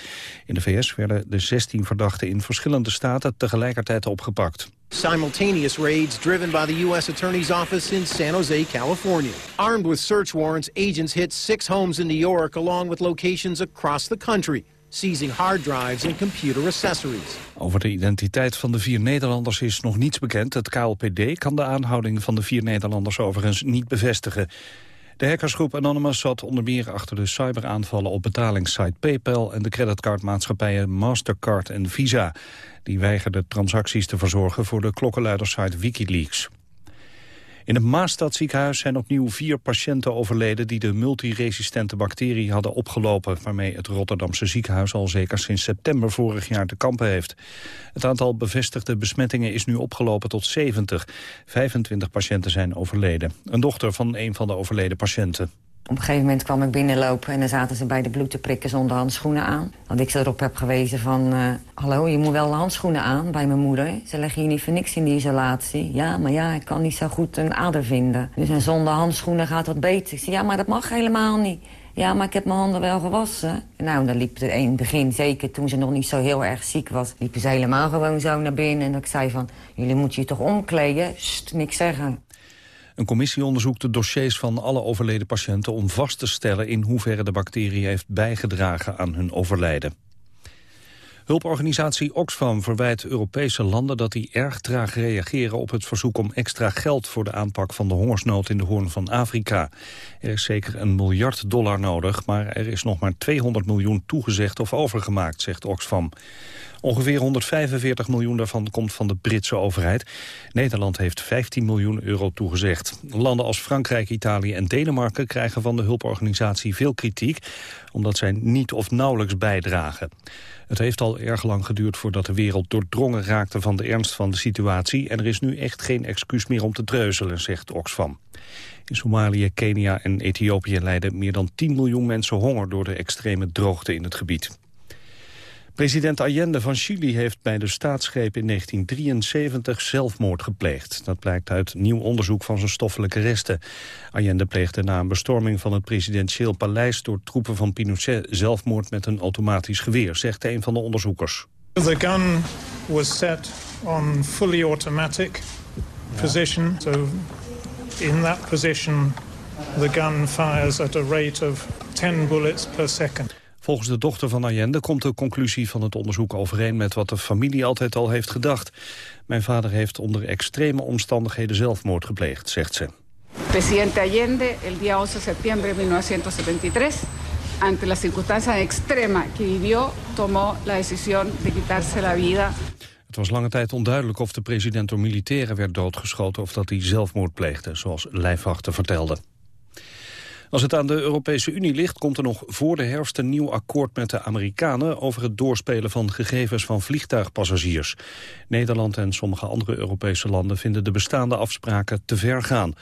In de VS werden de 16 verdachten in verschillende staten tegelijkertijd opgepakt. Simultaneous raids driven by the U.S. Attorney's Office in San Jose, California. Armed with search warrants, agents hit six homes in New York along with locations across the country seizing hard drives and computer accessories. Over de identiteit van de vier Nederlanders is nog niets bekend. Het KLPD kan de aanhouding van de vier Nederlanders overigens niet bevestigen. De hackersgroep Anonymous zat onder meer achter de cyberaanvallen op betalingssite PayPal en de creditcardmaatschappijen Mastercard en Visa. Die weigerden transacties te verzorgen voor de klokkenluidersite Wikileaks. In het Maastadziekenhuis zijn opnieuw vier patiënten overleden... die de multiresistente bacterie hadden opgelopen... waarmee het Rotterdamse ziekenhuis al zeker sinds september vorig jaar te kampen heeft. Het aantal bevestigde besmettingen is nu opgelopen tot 70. 25 patiënten zijn overleden. Een dochter van een van de overleden patiënten. Op een gegeven moment kwam ik binnenlopen en dan zaten ze bij de bloed te prikken zonder handschoenen aan. Dat ik ze erop heb gewezen van, uh, hallo, je moet wel handschoenen aan bij mijn moeder. Ze leggen hier niet voor niks in die isolatie. Ja, maar ja, ik kan niet zo goed een ader vinden. Dus en zonder handschoenen gaat dat beter. Ik zei, ja, maar dat mag helemaal niet. Ja, maar ik heb mijn handen wel gewassen. Nou, dan liep het in het begin, zeker toen ze nog niet zo heel erg ziek was... liepen ze helemaal gewoon zo naar binnen. En ik zei van, jullie moeten je toch omkleden? Sst, niks zeggen. Een commissie onderzoekt de dossiers van alle overleden patiënten... om vast te stellen in hoeverre de bacterie heeft bijgedragen aan hun overlijden. Hulporganisatie Oxfam verwijt Europese landen dat die erg traag reageren op het verzoek om extra geld voor de aanpak van de hongersnood in de Hoorn van Afrika. Er is zeker een miljard dollar nodig, maar er is nog maar 200 miljoen toegezegd of overgemaakt, zegt Oxfam. Ongeveer 145 miljoen daarvan komt van de Britse overheid. Nederland heeft 15 miljoen euro toegezegd. Landen als Frankrijk, Italië en Denemarken krijgen van de hulporganisatie veel kritiek... omdat zij niet of nauwelijks bijdragen. Het heeft al erg lang geduurd voordat de wereld doordrongen raakte van de ernst van de situatie... en er is nu echt geen excuus meer om te treuzelen, zegt Oxfam. In Somalië, Kenia en Ethiopië lijden meer dan 10 miljoen mensen honger... door de extreme droogte in het gebied. President Allende van Chili heeft bij de staatsgreep in 1973 zelfmoord gepleegd. Dat blijkt uit nieuw onderzoek van zijn stoffelijke resten. Allende pleegde na een bestorming van het presidentieel paleis... door troepen van Pinochet zelfmoord met een automatisch geweer, zegt een van de onderzoekers. The gun was set on fully automatic position. So in that position the gun fires at a rate of 10 bullets per second. Volgens de dochter van Allende komt de conclusie van het onderzoek overeen met wat de familie altijd al heeft gedacht. Mijn vader heeft onder extreme omstandigheden zelfmoord gepleegd, zegt ze. Presidente Allende, el día 11 de septiembre de 1973, ante las circunstancias extrema que vivió, tomó la decisión de quitarse la vida. Het was lange tijd onduidelijk of de president door militairen werd doodgeschoten of dat hij zelfmoord pleegde, zoals lijfwachten vertelden. Als het aan de Europese Unie ligt, komt er nog voor de herfst een nieuw akkoord met de Amerikanen over het doorspelen van gegevens van vliegtuigpassagiers. Nederland en sommige andere Europese landen vinden de bestaande afspraken te ver gaan.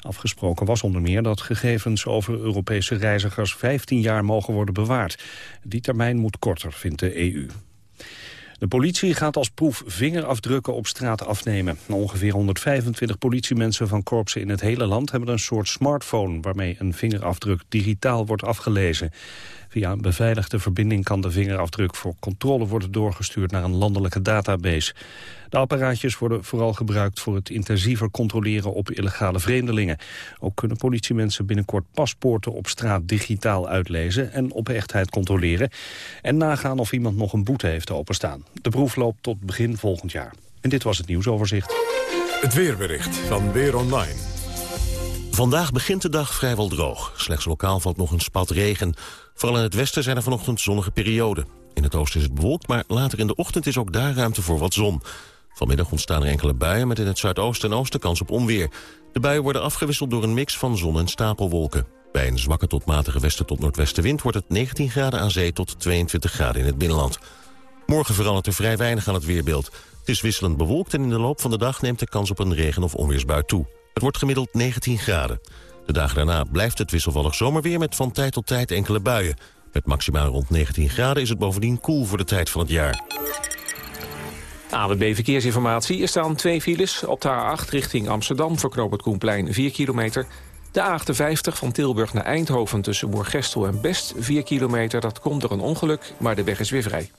Afgesproken was onder meer dat gegevens over Europese reizigers 15 jaar mogen worden bewaard. Die termijn moet korter, vindt de EU. De politie gaat als proef vingerafdrukken op straat afnemen. Ongeveer 125 politiemensen van korpsen in het hele land hebben een soort smartphone... waarmee een vingerafdruk digitaal wordt afgelezen. Via een beveiligde verbinding kan de vingerafdruk voor controle worden doorgestuurd naar een landelijke database. De apparaatjes worden vooral gebruikt voor het intensiever controleren op illegale vreemdelingen. Ook kunnen politiemensen binnenkort paspoorten op straat digitaal uitlezen en op echtheid controleren. En nagaan of iemand nog een boete heeft openstaan. De proef loopt tot begin volgend jaar. En dit was het nieuwsoverzicht. Het weerbericht van Weer Online. Vandaag begint de dag vrijwel droog. Slechts lokaal valt nog een spat regen. Vooral in het westen zijn er vanochtend zonnige perioden. In het oosten is het bewolkt, maar later in de ochtend is ook daar ruimte voor wat zon. Vanmiddag ontstaan er enkele buien met in het zuidoosten en oosten kans op onweer. De buien worden afgewisseld door een mix van zon- en stapelwolken. Bij een zwakke tot matige westen tot noordwestenwind wordt het 19 graden aan zee tot 22 graden in het binnenland. Morgen verandert er vrij weinig aan het weerbeeld. Het is wisselend bewolkt en in de loop van de dag neemt de kans op een regen- of onweersbui toe. Het wordt gemiddeld 19 graden. De dagen daarna blijft het wisselvallig zomerweer met van tijd tot tijd enkele buien. Met maximaal rond 19 graden is het bovendien koel voor de tijd van het jaar. AWB Verkeersinformatie. Er staan twee files op de A8 richting Amsterdam... voor het Koenplein 4 kilometer. De A58 van Tilburg naar Eindhoven tussen Moergestel en Best 4 kilometer. Dat komt door een ongeluk, maar de weg is weer vrij.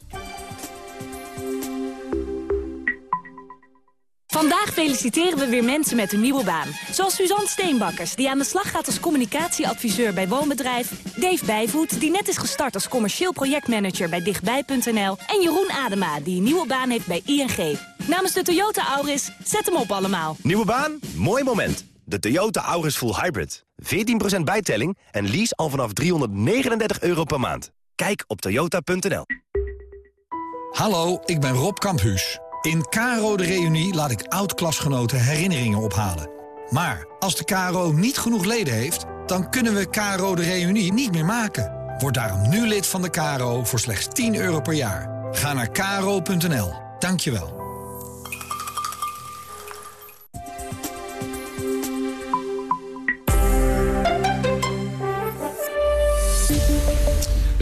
Vandaag feliciteren we weer mensen met hun nieuwe baan. Zoals Suzanne Steenbakkers, die aan de slag gaat als communicatieadviseur bij Woonbedrijf. Dave Bijvoet, die net is gestart als commercieel projectmanager bij Dichtbij.nl. En Jeroen Adema, die een nieuwe baan heeft bij ING. Namens de Toyota Auris, zet hem op allemaal. Nieuwe baan? Mooi moment. De Toyota Auris Full Hybrid. 14% bijtelling en lease al vanaf 339 euro per maand. Kijk op toyota.nl. Hallo, ik ben Rob Kamphuus. In KRO de Reunie laat ik oud-klasgenoten herinneringen ophalen. Maar als de KRO niet genoeg leden heeft, dan kunnen we KRO de Reunie niet meer maken. Word daarom nu lid van de KRO voor slechts 10 euro per jaar. Ga naar kro.nl. Dankjewel.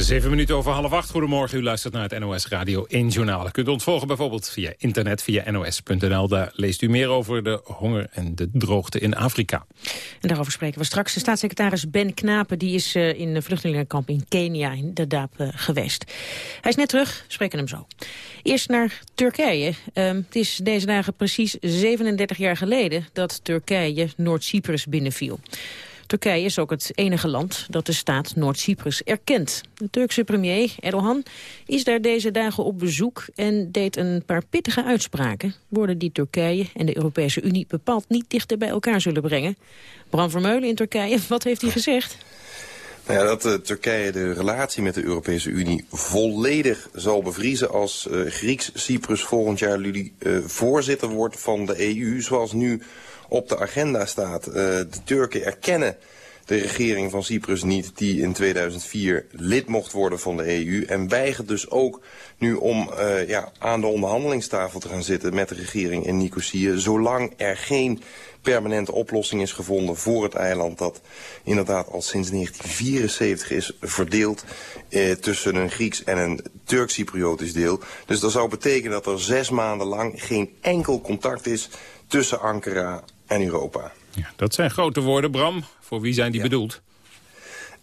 Zeven minuten over half acht. Goedemorgen, u luistert naar het NOS Radio 1 Journaal. U kunt ons volgen bijvoorbeeld via internet, via nos.nl. Daar leest u meer over de honger en de droogte in Afrika. En daarover spreken we straks. De staatssecretaris Ben Knapen die is uh, in een vluchtelingenkamp in Kenia, in Dadaab, uh, geweest. Hij is net terug, we spreken hem zo. Eerst naar Turkije. Uh, het is deze dagen precies 37 jaar geleden dat Turkije Noord-Cyprus binnenviel. Turkije is ook het enige land dat de staat Noord-Cyprus erkent. De Turkse premier Erdogan is daar deze dagen op bezoek en deed een paar pittige uitspraken. Woorden die Turkije en de Europese Unie bepaald niet dichter bij elkaar zullen brengen. Bram Vermeulen in Turkije, wat heeft hij gezegd? Nou ja, dat uh, Turkije de relatie met de Europese Unie volledig zal bevriezen als uh, Grieks-Cyprus volgend jaar uh, voorzitter wordt van de EU, zoals nu op de agenda staat. Uh, de Turken erkennen de regering van Cyprus niet die in 2004 lid mocht worden van de EU. En weigert dus ook nu om uh, ja, aan de onderhandelingstafel te gaan zitten met de regering in Nicosia. Zolang er geen permanente oplossing is gevonden voor het eiland... dat inderdaad al sinds 1974 is verdeeld eh, tussen een Grieks en een Turks-Cypriotisch deel. Dus dat zou betekenen dat er zes maanden lang geen enkel contact is tussen Ankara en Europa. Ja, dat zijn grote woorden, Bram. Voor wie zijn die ja. bedoeld?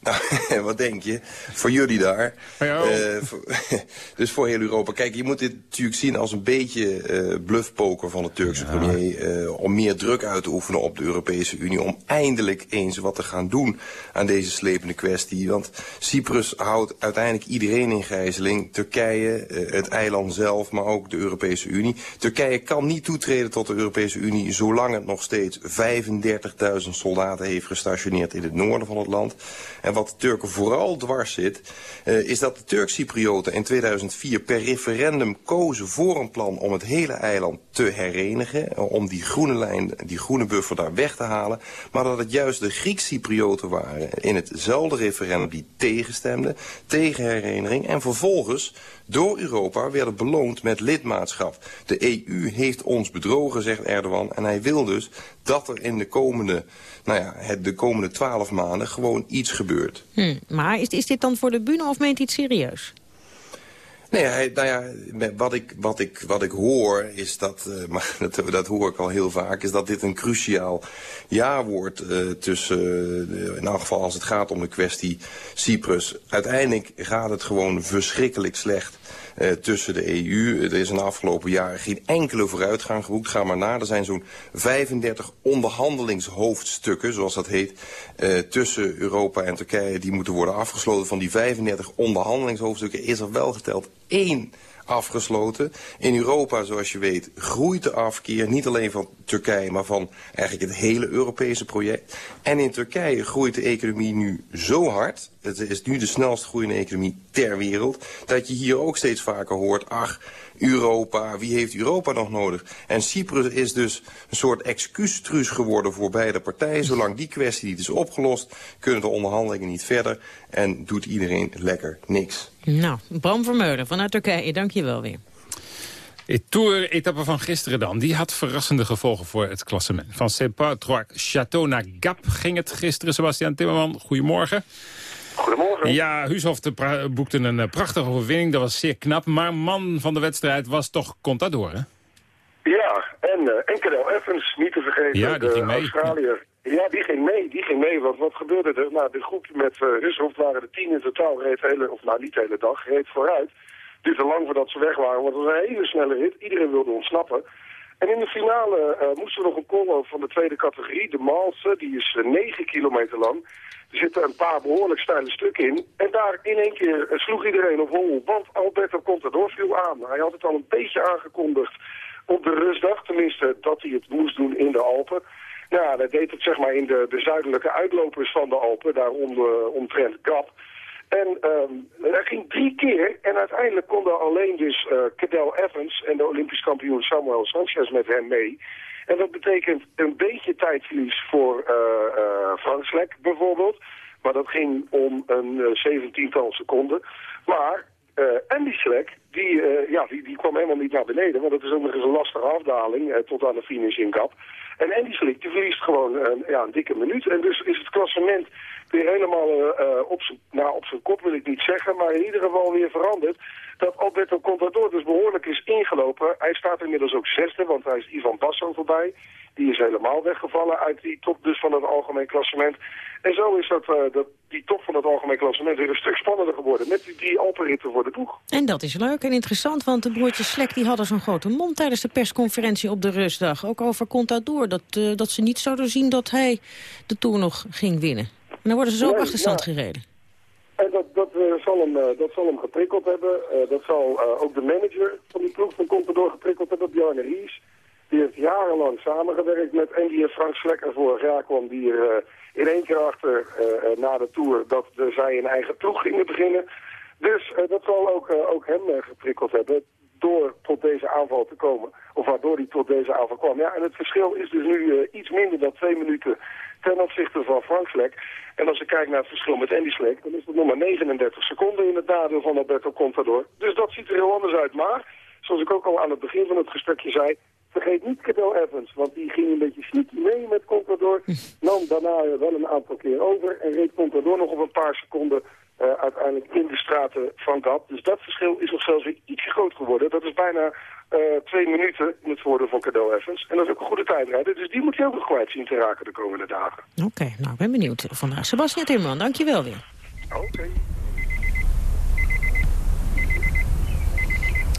Nou, wat denk je? Voor jullie daar. Uh, voor, dus voor heel Europa. Kijk, je moet dit natuurlijk zien als een beetje uh, bluffpoker van de Turkse ja. premier... Uh, om meer druk uit te oefenen op de Europese Unie... om eindelijk eens wat te gaan doen aan deze slepende kwestie. Want Cyprus houdt uiteindelijk iedereen in gijzeling. Turkije, het eiland zelf, maar ook de Europese Unie. Turkije kan niet toetreden tot de Europese Unie... zolang het nog steeds 35.000 soldaten heeft gestationeerd in het noorden van het land... En wat de Turken vooral dwars zit, uh, is dat de Turk-Cyprioten in 2004 per referendum kozen voor een plan om het hele eiland te herenigen. Om die groene lijn, die groene buffer daar weg te halen. Maar dat het juist de Griek-Cyprioten waren in hetzelfde referendum die tegenstemden, tegen hereniging. En vervolgens door Europa werden beloond met lidmaatschap. De EU heeft ons bedrogen, zegt Erdogan. En hij wil dus dat er in de komende, nou ja, het, de komende twaalf maanden gewoon iets gebeurt. Hm, maar is, is dit dan voor de bühne of meent hij het serieus? Nee, nou ja, wat ik, wat, ik, wat ik hoor is dat, uh, maar dat, dat, hoor ik al heel vaak, is dat dit een cruciaal jaar wordt uh, tussen, uh, in elk geval als het gaat om de kwestie Cyprus. Uiteindelijk gaat het gewoon verschrikkelijk slecht uh, tussen de EU. Er is in de afgelopen jaren geen enkele vooruitgang geboekt. Ga maar na, er zijn zo'n 35 onderhandelingshoofdstukken, zoals dat heet, uh, tussen Europa en Turkije, die moeten worden afgesloten. Van die 35 onderhandelingshoofdstukken is er wel geteld één afgesloten. In Europa, zoals je weet, groeit de afkeer. Niet alleen van Turkije, maar van eigenlijk het hele Europese project. En in Turkije groeit de economie nu zo hard... het is nu de snelst groeiende economie ter wereld... dat je hier ook steeds vaker hoort... ach, Europa, wie heeft Europa nog nodig? En Cyprus is dus een soort excuustruus geworden voor beide partijen. Zolang die kwestie niet is opgelost, kunnen de onderhandelingen niet verder... en doet iedereen lekker niks. Nou, Bram Vermeulen vanuit Turkije, dank je wel weer. De Tour-etappe van gisteren dan, die had verrassende gevolgen voor het klassement. Van Saint-Paul-Trois Château naar Gap ging het gisteren. Sebastian Timmerman, goedemorgen. Goedemorgen. Ja, Huushoff boekte een eh, prachtige overwinning. Dat was zeer knap. Maar man van de wedstrijd was toch Contador, hè? Ja, en, uh, en Cadel Evans, niet te vergeten. Ja, die ging mee. Australiër. Ja, die ging mee. Die ging mee. Want wat gebeurde er? Nou, de groep met uh, waren er tien in totaal. Reed hele, of nou, niet de hele dag. Reed vooruit. Duurde lang voordat ze weg waren. Want het was een hele snelle rit. Iedereen wilde ontsnappen. En in de finale uh, moesten we nog een call van de tweede categorie. De Malse, die is uh, 9 kilometer lang. Er zitten een paar behoorlijk steile stukken in. En daar in één keer uh, sloeg iedereen op hol. Want Alberto Contador viel aan. Hij had het al een beetje aangekondigd op de rustdag. Tenminste, dat hij het moest doen in de Alpen. Ja, dat deed het zeg maar in de, de zuidelijke uitlopers van de Alpen. Daarom omtrent Gap. En um, hij ging drie keer en uiteindelijk konden alleen dus uh, Cadel Evans en de Olympisch kampioen Samuel Sanchez met hem mee. En dat betekent een beetje tijdverlies voor uh, uh, Frank Slek bijvoorbeeld. Maar dat ging om een zeventiental seconden. Maar Andy Slek, die, uh, ja, die, die kwam helemaal niet naar beneden. Want dat is ook nog eens een lastige afdaling uh, tot aan de finish in Kap. En Andy Slek, die verliest gewoon ja, een dikke minuut. En dus is het klassement weer helemaal op zijn nou, kop wil ik niet zeggen. Maar in ieder geval weer veranderd. Dat Alberto Contador dus behoorlijk is ingelopen. Hij staat inmiddels ook zesde, want hij is Ivan Basso voorbij. Die is helemaal weggevallen uit die top dus van het algemeen klassement. En zo is dat, uh, dat die top van het algemeen klassement weer een stuk spannender geworden. Met die drie Alpenritten voor de boeg. En dat is leuk en interessant, want de broertjes Slek die hadden zo'n grote mond tijdens de persconferentie op de rustdag. Ook over Contador, dat, uh, dat ze niet zouden zien dat hij de Tour nog ging winnen. En dan worden ze zo op achterstand ja. gereden. En dat, dat, uh, zal hem, uh, dat zal hem geprikkeld hebben. Dat zal ook de manager van die ploeg van Contador geprikkeld hebben, Bjarne Ries. Die heeft jarenlang samengewerkt met Andy en Frank Slek. En vorig jaar kwam die er in één keer achter na de Tour dat zij een eigen ploeg gingen beginnen. Dus dat zal ook, ook hem geprikkeld hebben door tot deze aanval te komen. Of waardoor hij tot deze aanval kwam. Ja, en het verschil is dus nu iets minder dan twee minuten ten opzichte van Frank Slek. En als ik kijk naar het verschil met Andy Slek, dan is het nog maar 39 seconden in het nadeel van Alberto Contador. Dus dat ziet er heel anders uit. Maar, zoals ik ook al aan het begin van het gesprekje zei, vergeet niet Cadel Evans, want die ging een beetje sneaky mee met Contador. Nam daarna wel een aantal keer over en reed Contador nog op een paar seconden uh, uiteindelijk in de straten van Gap. Dus dat verschil is nog zelfs weer ietsje groot geworden. Dat is bijna uh, twee minuten in het voordeel van Cadel Evans. En dat is ook een goede tijdrijder. Dus die moet je ook nog kwijt zien te raken de komende dagen. Oké, okay, nou, ik ben benieuwd vandaag. Sebastian Timmerman, dank je wel weer. Oké. Okay.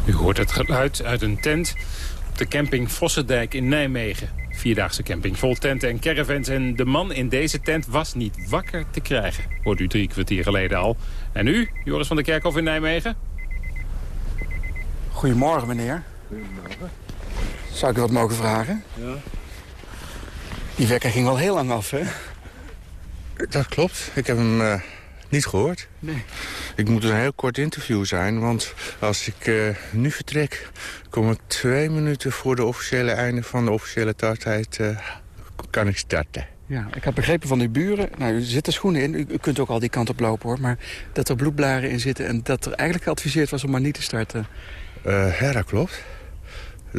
U hoort het geluid uit een tent op de camping Vossendijk in Nijmegen. Vierdaagse camping vol tenten en caravans. En de man in deze tent was niet wakker te krijgen. Hoort u drie kwartier geleden al. En u, Joris van der Kerkhof in Nijmegen? Goedemorgen, meneer. Goedemorgen. Zou ik u wat mogen vragen? Ja. Die wekker ging wel heel lang af, hè? Dat klopt. Ik heb hem uh, niet gehoord. Nee. Ik moet een heel kort interview zijn, want als ik uh, nu vertrek... kom ik twee minuten voor de officiële einde van de officiële tarttijd... Uh, kan ik starten. Ja, ik had begrepen van uw buren, nou, er zitten schoenen in, u, u, kunt ook al die kant op lopen hoor... maar dat er bloedblaren in zitten en dat er eigenlijk geadviseerd was om maar niet te starten. Uh, ja, dat klopt.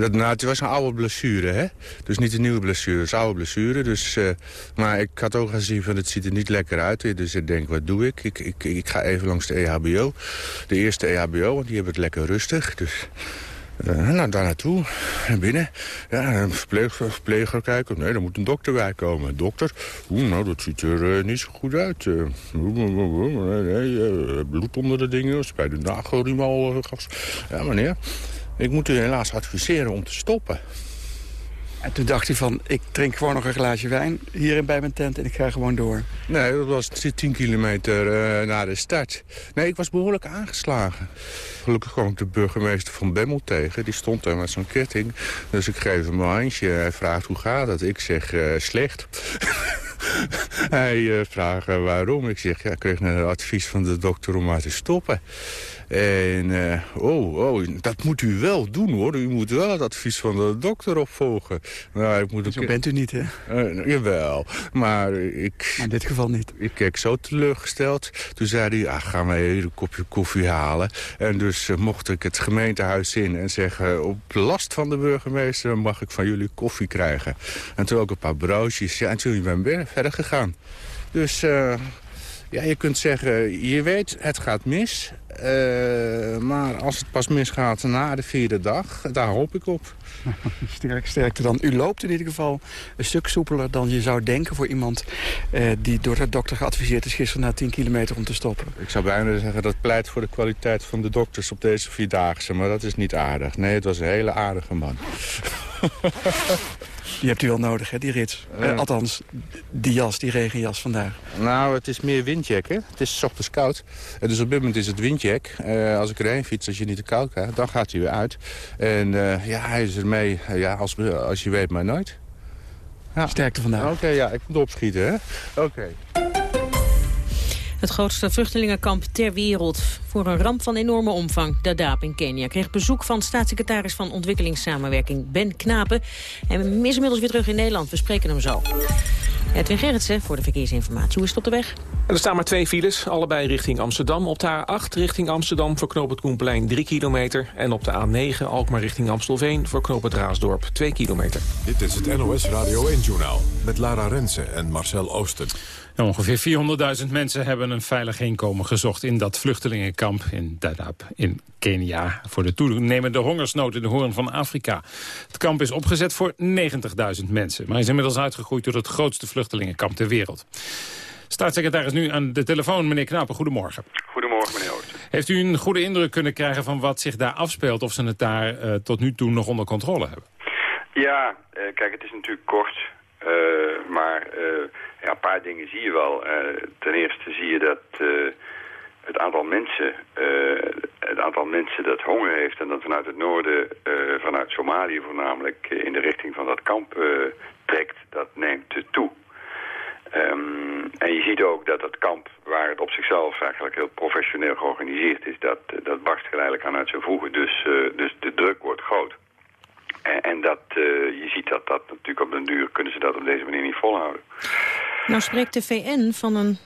Dat, nou, het was een oude blessure, hè? Dus niet een nieuwe blessure, het een oude blessure. Dus, uh, maar ik had ook gezien van het ziet er niet lekker uit. Dus ik denk, wat doe ik? Ik, ik, ik ga even langs de EHBO. De eerste EHBO, want die hebben het lekker rustig. Dus nou, daar naartoe. En binnen. Ja, een verpleger, kijken. Nee, er moet een dokter bij komen. Dokter? Oeh, nou, dat ziet er uh, niet zo goed uit. Bloed onder de dingen. Bij de nagelriem al. ja, meneer. Ik moet u helaas adviseren om te stoppen. En toen dacht hij van, ik drink gewoon nog een glaasje wijn hier bij mijn tent en ik ga gewoon door. Nee, dat was 10 kilometer uh, na de start. Nee, ik was behoorlijk aangeslagen. Gelukkig kwam ik de burgemeester van Bemmel tegen. Die stond daar met zo'n ketting. Dus ik geef hem een handje. Hij vraagt, hoe gaat het? Ik zeg, uh, slecht. Hij uh, vraagt waarom. Ik zeg, ja, ik kreeg een advies van de dokter om maar te stoppen. En uh, oh, oh, dat moet u wel doen hoor. U moet wel het advies van de dokter opvolgen. Nou, ik moet Zo bent u niet hè? Uh, jawel, maar ik... in dit geval niet. Ik keek zo teleurgesteld. Toen zei hij, ah, ga maar even een kopje koffie halen. En dus uh, mocht ik het gemeentehuis in en zeggen... op last van de burgemeester mag ik van jullie koffie krijgen. En toen ook een paar broodjes. Ja, en toen ben ik verder gegaan. Dus... Ja, je kunt zeggen, je weet, het gaat mis. Uh, maar als het pas misgaat na de vierde dag, daar hoop ik op. Sterk, sterkte dan. U loopt in ieder geval een stuk soepeler dan je zou denken... voor iemand uh, die door de dokter geadviseerd is gisteren na 10 kilometer om te stoppen. Ik zou bijna zeggen dat pleit voor de kwaliteit van de dokters op deze vierdaagse. Maar dat is niet aardig. Nee, het was een hele aardige man. Die hebt u wel nodig, hè, die rits. Uh, althans, die jas, die regenjas vandaag. Nou, het is meer windjack, hè. Het is ochtends koud. Dus op dit moment is het windjack. Uh, als ik erheen fiets, als je niet te koud krijgt, dan gaat hij weer uit. En ja, hij is ermee, ja, als, als je weet, maar nooit. Ja. Sterkte vandaag. Oké, okay, ja, ik moet opschieten, hè. Oké. Okay. Het grootste vluchtelingenkamp ter wereld voor een ramp van enorme omvang, Dadaab in Kenia, kreeg bezoek van staatssecretaris van Ontwikkelingssamenwerking Ben Knapen. En is inmiddels weer terug in Nederland. We spreken hem zo. Edwin Gerritsen voor de verkeersinformatie. Hoe is het op de weg? Er staan maar twee files, allebei richting Amsterdam. Op de A8 richting Amsterdam voor knoop het Koenplein 3 kilometer. En op de A9 Alkmaar richting Amstelveen voor knoop het Raasdorp 2 kilometer. Dit is het NOS Radio 1-journaal met Lara Rensen en Marcel Oosten. Ongeveer 400.000 mensen hebben een veilig heenkomen gezocht... in dat vluchtelingenkamp in Dadaab in Kenia... voor de toenemende hongersnood in de Hoorn van Afrika. Het kamp is opgezet voor 90.000 mensen... maar is inmiddels uitgegroeid tot het grootste vluchtelingenkamp ter wereld. Staatssecretaris nu aan de telefoon, meneer Knapen. Goedemorgen. Goedemorgen, meneer Oost. Heeft u een goede indruk kunnen krijgen van wat zich daar afspeelt... of ze het daar uh, tot nu toe nog onder controle hebben? Ja, uh, kijk, het is natuurlijk kort... Uh, maar ja, een paar dingen zie je wel. ten eerste zie je dat het aantal mensen, het aantal mensen dat honger heeft en dat vanuit het noorden, vanuit Somalië voornamelijk, in de richting van dat kamp trekt, dat neemt toe. Um, en je ziet ook dat het kamp, waar het op zichzelf eigenlijk heel professioneel georganiseerd is, dat, dat barst geleidelijk aan uit zijn voegen. Dus, dus de druk wordt groot. En, en dat, je ziet dat dat natuurlijk op den duur kunnen ze dat op deze manier niet volhouden. Nou spreekt de VN van een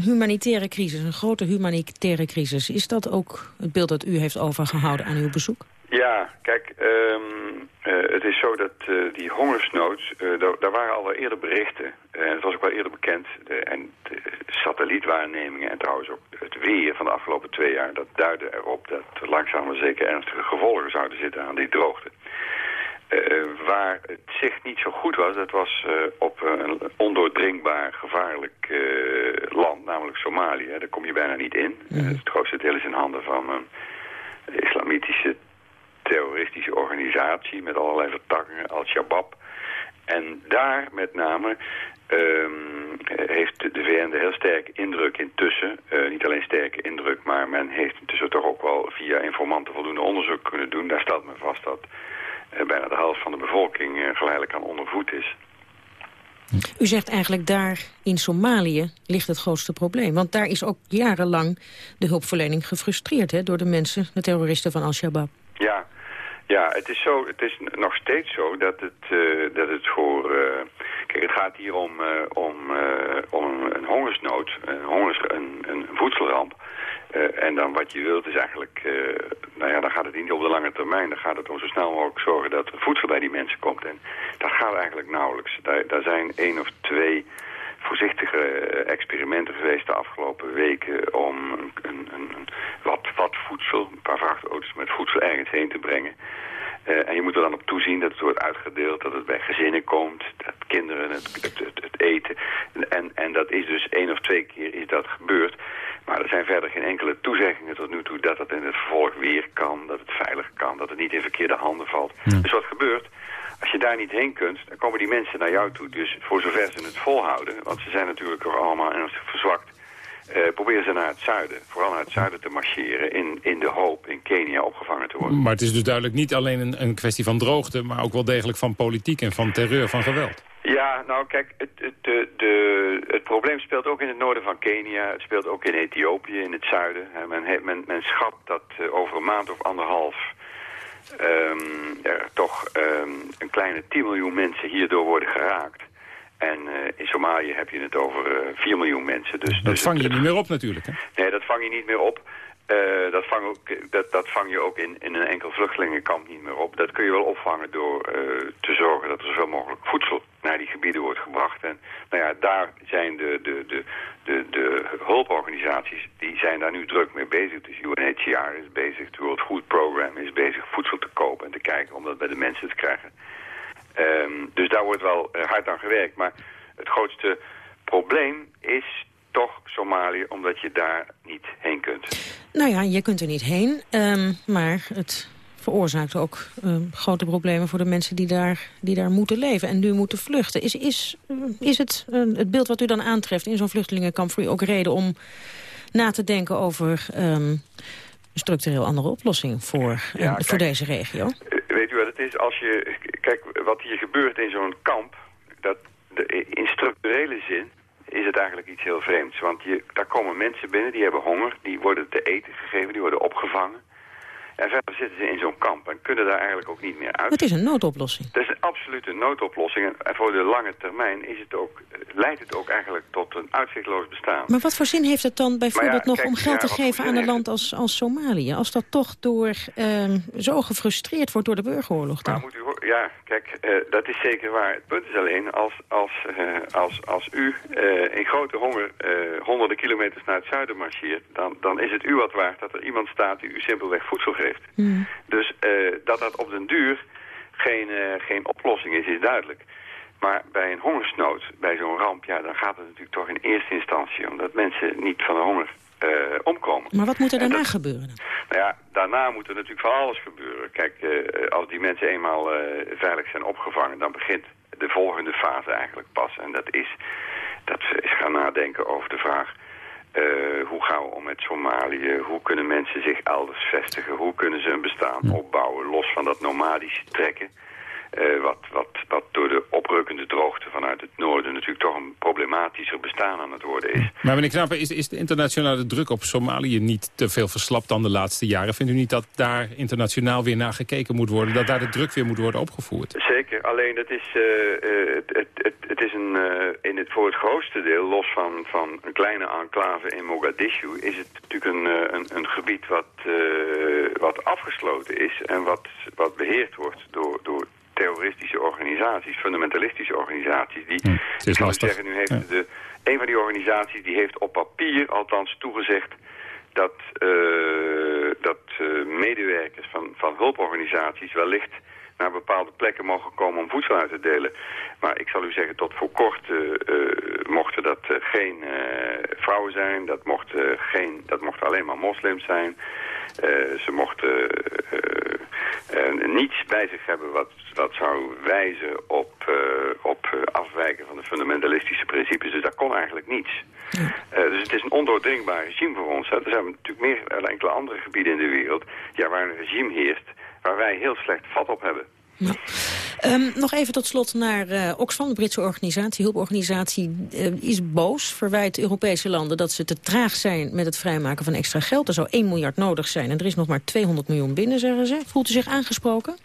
humanitaire crisis, een grote humanitaire crisis. Is dat ook het beeld dat u heeft overgehouden aan uw bezoek? Ja, kijk, um, uh, het is zo dat uh, die hongersnood, uh, daar, waren al wel eerder berichten. En het was ook wel eerder bekend. De, en de satellietwaarnemingen en trouwens ook het weer van de afgelopen twee jaar... dat duidde erop dat langzaam maar zeker ernstige gevolgen zouden zitten aan die droogte. Waar het zicht niet zo goed was, dat was op een ondoordringbaar gevaarlijk land, namelijk Somalië. Daar kom je bijna niet in. Mm. het grootste deel is in handen van een islamitische terroristische organisatie met allerlei vertakkingen, Al-Shabaab. En daar met name um, heeft de VN de heel sterke indruk intussen, uh, niet alleen sterke indruk, maar men heeft intussen toch ook wel via informanten voldoende onderzoek kunnen doen. Daar stelt men vast dat bijna de helft van de bevolking uh, geleidelijk aan ondervoed is. U zegt eigenlijk daar in Somalië ligt het grootste probleem. Want daar is ook jarenlang de hulpverlening gefrustreerd hè, door de mensen, de terroristen van Al-Shabaab. Ja, Ja, het is, zo, het is nog steeds zo dat het, uh, dat het voor... Uh, kijk, het gaat hier om, uh, om, om een hongersnood, een, hongers, een, een voedselramp. en dan wat je wilt is eigenlijk... nou ja, dan gaat het niet lange termijn. Dan gaat het om zo snel mogelijk zorgen dat voedsel bij die mensen komt. En dat gaat eigenlijk nauwelijks. Daar, zijn één of twee voorzichtige experimenten geweest de afgelopen weken om een, een, wat, wat voedsel, een paar vrachtauto's met voedsel ergens heen te brengen. Uh, en je moet er dan op toezien dat het wordt uitgedeeld, dat het bij gezinnen komt, dat kinderen het, het, het, eten. En, en dat is dus één of twee keer is dat gebeurd. Maar er zijn verder geen enkele toezeggingen tot nu toe dat het in het vervolg weer kan, dat het dat niet in verkeerde handen valt. Dus wat gebeurt? Als je daar niet heen kunt, dan komen die mensen naar jou toe. Dus voor zover ze het volhouden, want ze zijn natuurlijk ook allemaal ernstig verzwakt... Uh, proberen ze naar het zuiden, vooral naar het zuiden te marcheren... In, in de hoop in Kenia opgevangen te worden. Maar het is dus duidelijk niet alleen een, een kwestie van droogte... maar ook wel degelijk van politiek en van terreur, van geweld. Ja, nou kijk, het, het, de, de, het probleem speelt ook in het noorden van Kenia. Het speelt ook in Ethiopië, in het zuiden. Men, men, men schat dat uh, over een maand of anderhalf um, er toch um, een kleine 10 miljoen mensen hierdoor worden geraakt. En uh, in Somalië heb je het over uh, eh, 4 miljoen mensen. Dus, dat dus vang je niet meer op natuurlijk, hè? Nee, dat vang je niet meer op. Uh, dat, vang ook, dat, dat vang je ook in, in een enkel vluchtelingenkamp niet meer op. Dat kun je wel opvangen door uh, te zorgen dat er zoveel mogelijk voedsel naar die gebieden wordt gebracht. En nou ja, daar zijn de, de, de, de, de hulporganisaties, die zijn daar nu druk mee bezig. Dus UNHCR is bezig, het World Food Program is bezig voedsel te kopen en te kijken om dat bij de mensen te krijgen. Um, dus daar wordt wel uh, hard aan gewerkt. Maar het grootste probleem is toch Somalië, omdat je daar niet heen kunt. Nou ja, je kunt er niet heen, um, maar het veroorzaakt ook um, grote problemen voor de mensen die daar, die daar moeten leven en nu moeten vluchten. Is, is, is het, uh, het beeld wat u dan aantreft in zo'n vluchtelingenkamp voor u ook reden om na te denken over um, een structureel andere oplossing voor, uh, ja, kijk, voor deze regio? Weet u wat het is? Als je, kijk, wat hier gebeurt in zo'n kamp, dat de, in structurele zin is het eigenlijk iets heel vreemds. Want je, daar komen mensen binnen, die hebben honger, die worden te eten gegeven, die worden opgevangen. En verder zitten ze in zo'n kamp en kunnen daar eigenlijk ook niet meer uit. Het is een noodoplossing. Het is een absolute noodoplossing. En voor de lange termijn is het ook, leidt het ook eigenlijk tot een uitzichtloos bestaan. Maar wat voor zin heeft het dan bijvoorbeeld ja, nog kijk, om geld ja, te geven aan een land als, als Somalië? Als dat toch door uh, zo gefrustreerd wordt door de burgeroorlog dan? Moet u, ja, kijk, uh, dat is zeker waar. Het punt is alleen, als, als, uh, als, als u uh, in grote honger honderden kilometers naar het zuiden marcheert... Dan, dan is het u wat waard dat er iemand staat die u simpelweg voedsel geeft. Hmm. Dus dat dat op den duur geen, geen oplossing is, is duidelijk. Maar bij een hongersnood, bij zo'n ramp, ja, dan gaat het natuurlijk toch in eerste instantie... omdat mensen niet van de honger uh, omkomen. Maar wat moet er daarna dat, gebeuren? Nou ja, daarna moet er natuurlijk van alles gebeuren. Kijk, uh, als die mensen eenmaal uh, veilig zijn opgevangen... dan begint de volgende fase eigenlijk pas. En dat is dat we eens gaan nadenken over de vraag... hoe gaan we om met Somalië? Hoe kunnen mensen zich elders vestigen? Hoe kunnen ze een bestaan opbouwen? Los van dat nomadische trekken... Uh, wat, wat, wat door de oprukkende droogte vanuit het noorden natuurlijk toch een problematischer bestaan aan het worden is. Maar meneer Knapen, is, is de internationale druk op Somalië niet te veel verslapt dan de laatste jaren? Vindt u niet dat daar internationaal weer naar gekeken moet worden? Dat daar de druk weer moet worden opgevoerd? Zeker, alleen het is, uh, uh, het, het, het, het, is een, in het, voor het grootste deel, los van, van een kleine enclave in Mogadishu, is het natuurlijk een, een, een gebied wat, wat afgesloten is en wat, wat beheerd wordt door, door terroristische organisaties, fundamentalistische organisaties. Die, hm, het is lastig. zeggen, nu heeft ja. de, een van die organisaties die heeft op papier althans toegezegd dat, uh, dat uh, medewerkers van, van hulporganisaties wellicht naar bepaalde plekken mogen komen om voedsel uit te delen. Maar ik zal u zeggen, tot voor kort uh, mochten dat geen vrouwen zijn, dat mochten, geen, dat mochten alleen maar moslims zijn. ze mochten niets bij zich hebben wat, wat zou wijzen op, op afwijken van de fundamentalistische principes. Dus dat kon eigenlijk niets. Uh, dus het is een ondoordringbaar regime voor ons. Er zijn natuurlijk meer enkele andere gebieden in de wereld ja, waar een regime heerst waar wij heel slecht vat op hebben. Ehm, nog even tot slot naar uh, Oxfam, de Britse organisatie, hulporganisatie, uh, is boos. Verwijt Europese landen dat ze te traag zijn met het vrijmaken van extra geld. Er zou 1 miljard nodig zijn en er is nog maar 200 miljoen binnen, zeggen ze. Voelt u zich aangesproken?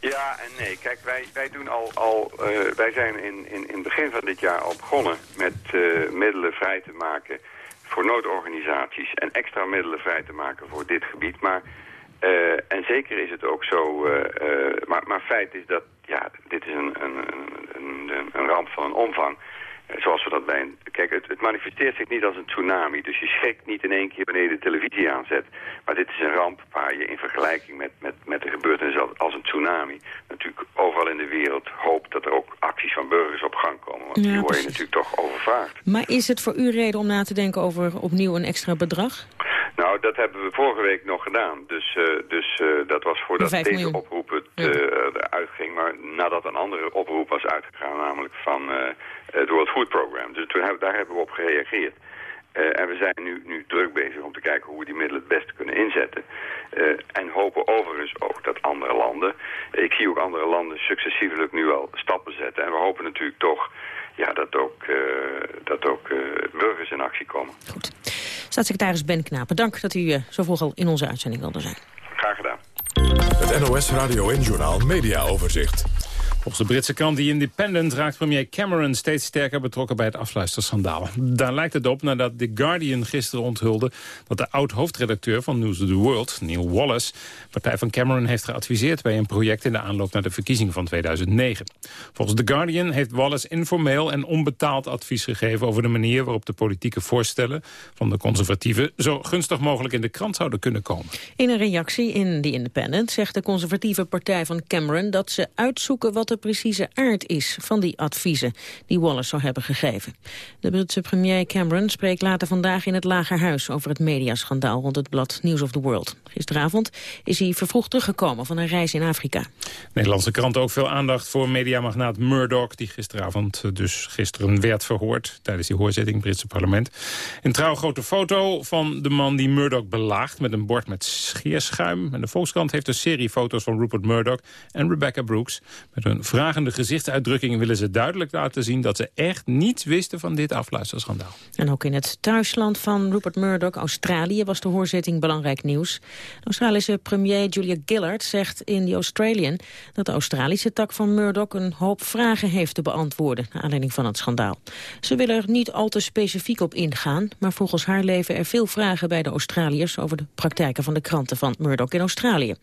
Ja en nee. Kijk, wij, wij, doen al, al, uh, wij zijn in, in, in het begin van dit jaar al begonnen met middelen vrij te maken voor noodorganisaties en extra middelen vrij te maken voor dit gebied. Maar, uh, en zeker is het ook zo, uh, uh, maar, maar feit is dat ja, dit is een, een, een, een ramp van een omvang. Zoals we dat bij een... Kijk, het, het, manifesteert zich niet als een tsunami. Dus je schrikt niet in één keer wanneer je de televisie aanzet. Maar dit is een ramp waar je in vergelijking met, met, met de gebeurtenissen als een tsunami... natuurlijk overal in de wereld hoopt dat er ook acties van burgers op gang komen. Want ja, die word je natuurlijk toch overvraagd. Maar is het voor u reden om na te denken over opnieuw een extra bedrag? Nou, dat hebben we vorige week nog gedaan. Dus, uh, dus uh, dat was voordat deze miljoen. oproep het, uh, eruit ging. Maar nadat een andere oproep was uitgegaan, namelijk van het World Food Program. Dus toen hebben, daar hebben we op gereageerd. Uh, en we zijn nu, nu druk bezig om te kijken hoe we die middelen het beste kunnen inzetten. Uh, en hopen overigens ook dat andere landen... Ik zie ook andere landen successievelijk nu al stappen zetten. En we hopen natuurlijk toch ja, dat ook, uh, dat ook burgers in actie komen. Goed. Staatssecretaris Ben Knapen, dank dat u zo vroeg al in onze uitzending wilde zijn. Graag gedaan. Het NOS Radio en Journaal Media Overzicht. Volgens de Britse krant The Independent raakt premier Cameron steeds sterker betrokken bij het afluisterschandaal. Daar lijkt het op nadat The Guardian gisteren onthulde dat de oud-hoofdredacteur van News of the World, Neil Wallace, partij van Cameron heeft geadviseerd bij een project in de aanloop naar de verkiezingen van 2009. Volgens The Guardian heeft Wallace informeel en onbetaald advies gegeven over de manier waarop de politieke voorstellen van de conservatieven zo gunstig mogelijk in de krant zouden kunnen komen. In een reactie in The Independent zegt de conservatieve partij van Cameron dat ze uitzoeken wat de precieze aard is van die adviezen die Wallace zou hebben gegeven. De Britse premier Cameron spreekt later vandaag in het Lagerhuis over het mediaschandaal rond het blad News of the World. Gisteravond is hij vervroegd teruggekomen van een reis in Afrika. Nederlandse krant ook veel aandacht voor mediamagnaat Murdoch... die gisteravond dus gisteren werd verhoord tijdens die hoorzitting in het Britse parlement. Een trouw grote foto van de man die Murdoch belaagt met een bord met scheerschuim. En de Volkskrant heeft een serie foto's van Rupert Murdoch en Rebecca Brooks... met een vragende gezichtsuitdrukkingen willen ze duidelijk laten zien... dat ze echt niets wisten van dit afluisterschandaal. En ook in het thuisland van Rupert Murdoch, Australië... was de hoorzitting belangrijk nieuws. De Australische premier Julia Gillard zegt in The Australian... dat de Australische tak van Murdoch een hoop vragen heeft te beantwoorden... naar aanleiding van het schandaal. Ze willen er niet al te specifiek op ingaan... maar volgens haar leven er veel vragen bij de Australiërs... over de praktijken van de kranten van Murdoch in Australië.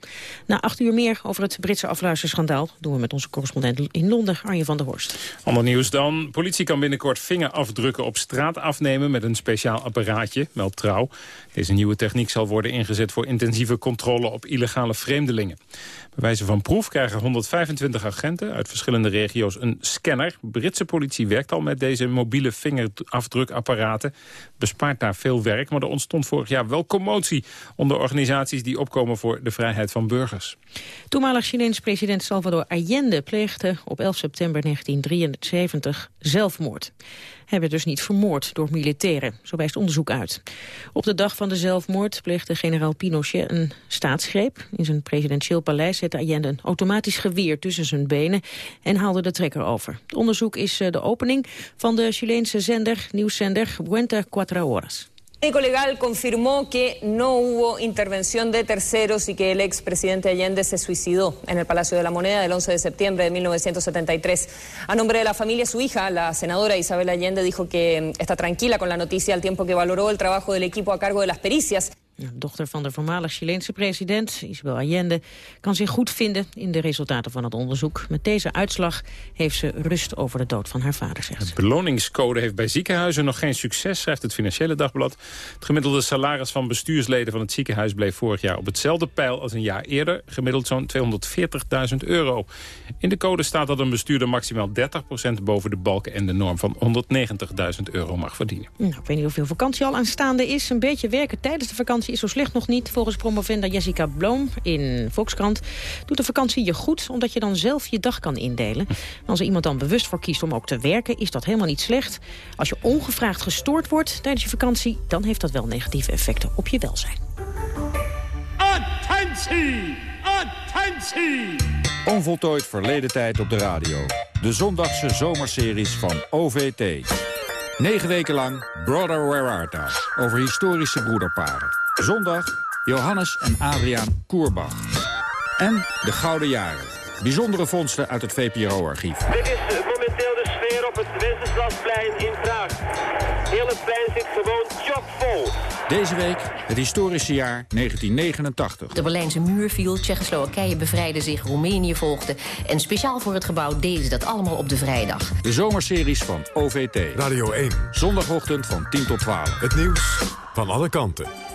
Na acht uur meer over het Britse afluisterschandaal... doen we met onze correspondent in Londen, Arjen van der Horst. Ander nieuws dan. Politie kan binnenkort vingerafdrukken op straat afnemen met een speciaal apparaatje, meldt trouw. Deze nieuwe techniek zal worden ingezet voor intensieve controle op illegale vreemdelingen. Bij wijze van proef krijgen 125 agenten uit verschillende regio's een scanner. Britse politie werkt al met deze mobiele vingerafdrukapparaten. Bespaart daar veel werk, maar er ontstond vorig jaar wel commotie... onder organisaties die opkomen voor de vrijheid van burgers. Toenmalig Chineens president Salvador Allende pleegde op 11 september 1973 zelfmoord. Hij werd dus niet vermoord door militairen, zo wijst onderzoek uit. Op de dag van de zelfmoord pleegde generaal Pinochet een staatsgreep. In zijn presidentieel paleis zette Allende een automatisch geweer tussen zijn benen en haalde de trekker over. Het onderzoek is eh, de opening van de Chileense zender, nieuwszender Buenta Cuatro Horas. Técnico legal confirmó que no hubo intervención de terceros y que el expresidente Allende se suicidó en el Palacio de la Moneda el 11 de septiembre de 1973. A nombre de la familia, su hija, la senadora Isabel Allende, dijo que está tranquila con la noticia al tiempo que valoró el trabajo del equipo a cargo de las pericias. De dochter van de voormalig Chileense president, Isabel Allende, kan zich goed vinden in de resultaten van het onderzoek. Met deze uitslag heeft ze rust over de dood van haar vader, zegt De beloningscode heeft bij ziekenhuizen nog geen succes, schrijft het Financiële Dagblad. Het gemiddelde salaris van bestuursleden van het ziekenhuis bleef vorig jaar op hetzelfde pijl als een jaar eerder, gemiddeld zo'n 240.000 euro. In de code staat dat een bestuurder maximaal 30% boven de balken en de norm van 190.000 euro mag verdienen. Nou, ik weet niet hoeveel vakantie al aanstaande is. Een beetje werken tijdens de vakantie is zo slecht nog niet. Volgens promovenda Jessica Bloom in Volkskrant doet de vakantie je goed... omdat je dan zelf je dag kan indelen. als er iemand dan bewust voor kiest om ook te werken... is dat helemaal niet slecht. Als je ongevraagd gestoord wordt tijdens je vakantie... dan heeft dat wel negatieve effecten op je welzijn. Attentie! Attentie! Onvoltooid verleden tijd op de radio. De zondagse zomerseries van OVT. Negen weken lang Brother Where Art Thou? Over historische broederparen. Zondag Johannes en Adriaan Koerbach. En de Gouden Jaren. Bijzondere vondsten uit het VPRO-archief. Dit is momenteel de sfeer op het Wenceslasplein in Praag. Heel het plein zit gewoon chockvol. Deze week het historische jaar 1989. De Berlijnse muur viel, Tsjechoslowakije bevrijdde zich, Roemenië volgde. En speciaal voor het gebouw deden ze dat allemaal op de vrijdag. De zomerseries van OVT. Radio 1. Zondagochtend van 10 tot 12. Het nieuws van alle kanten.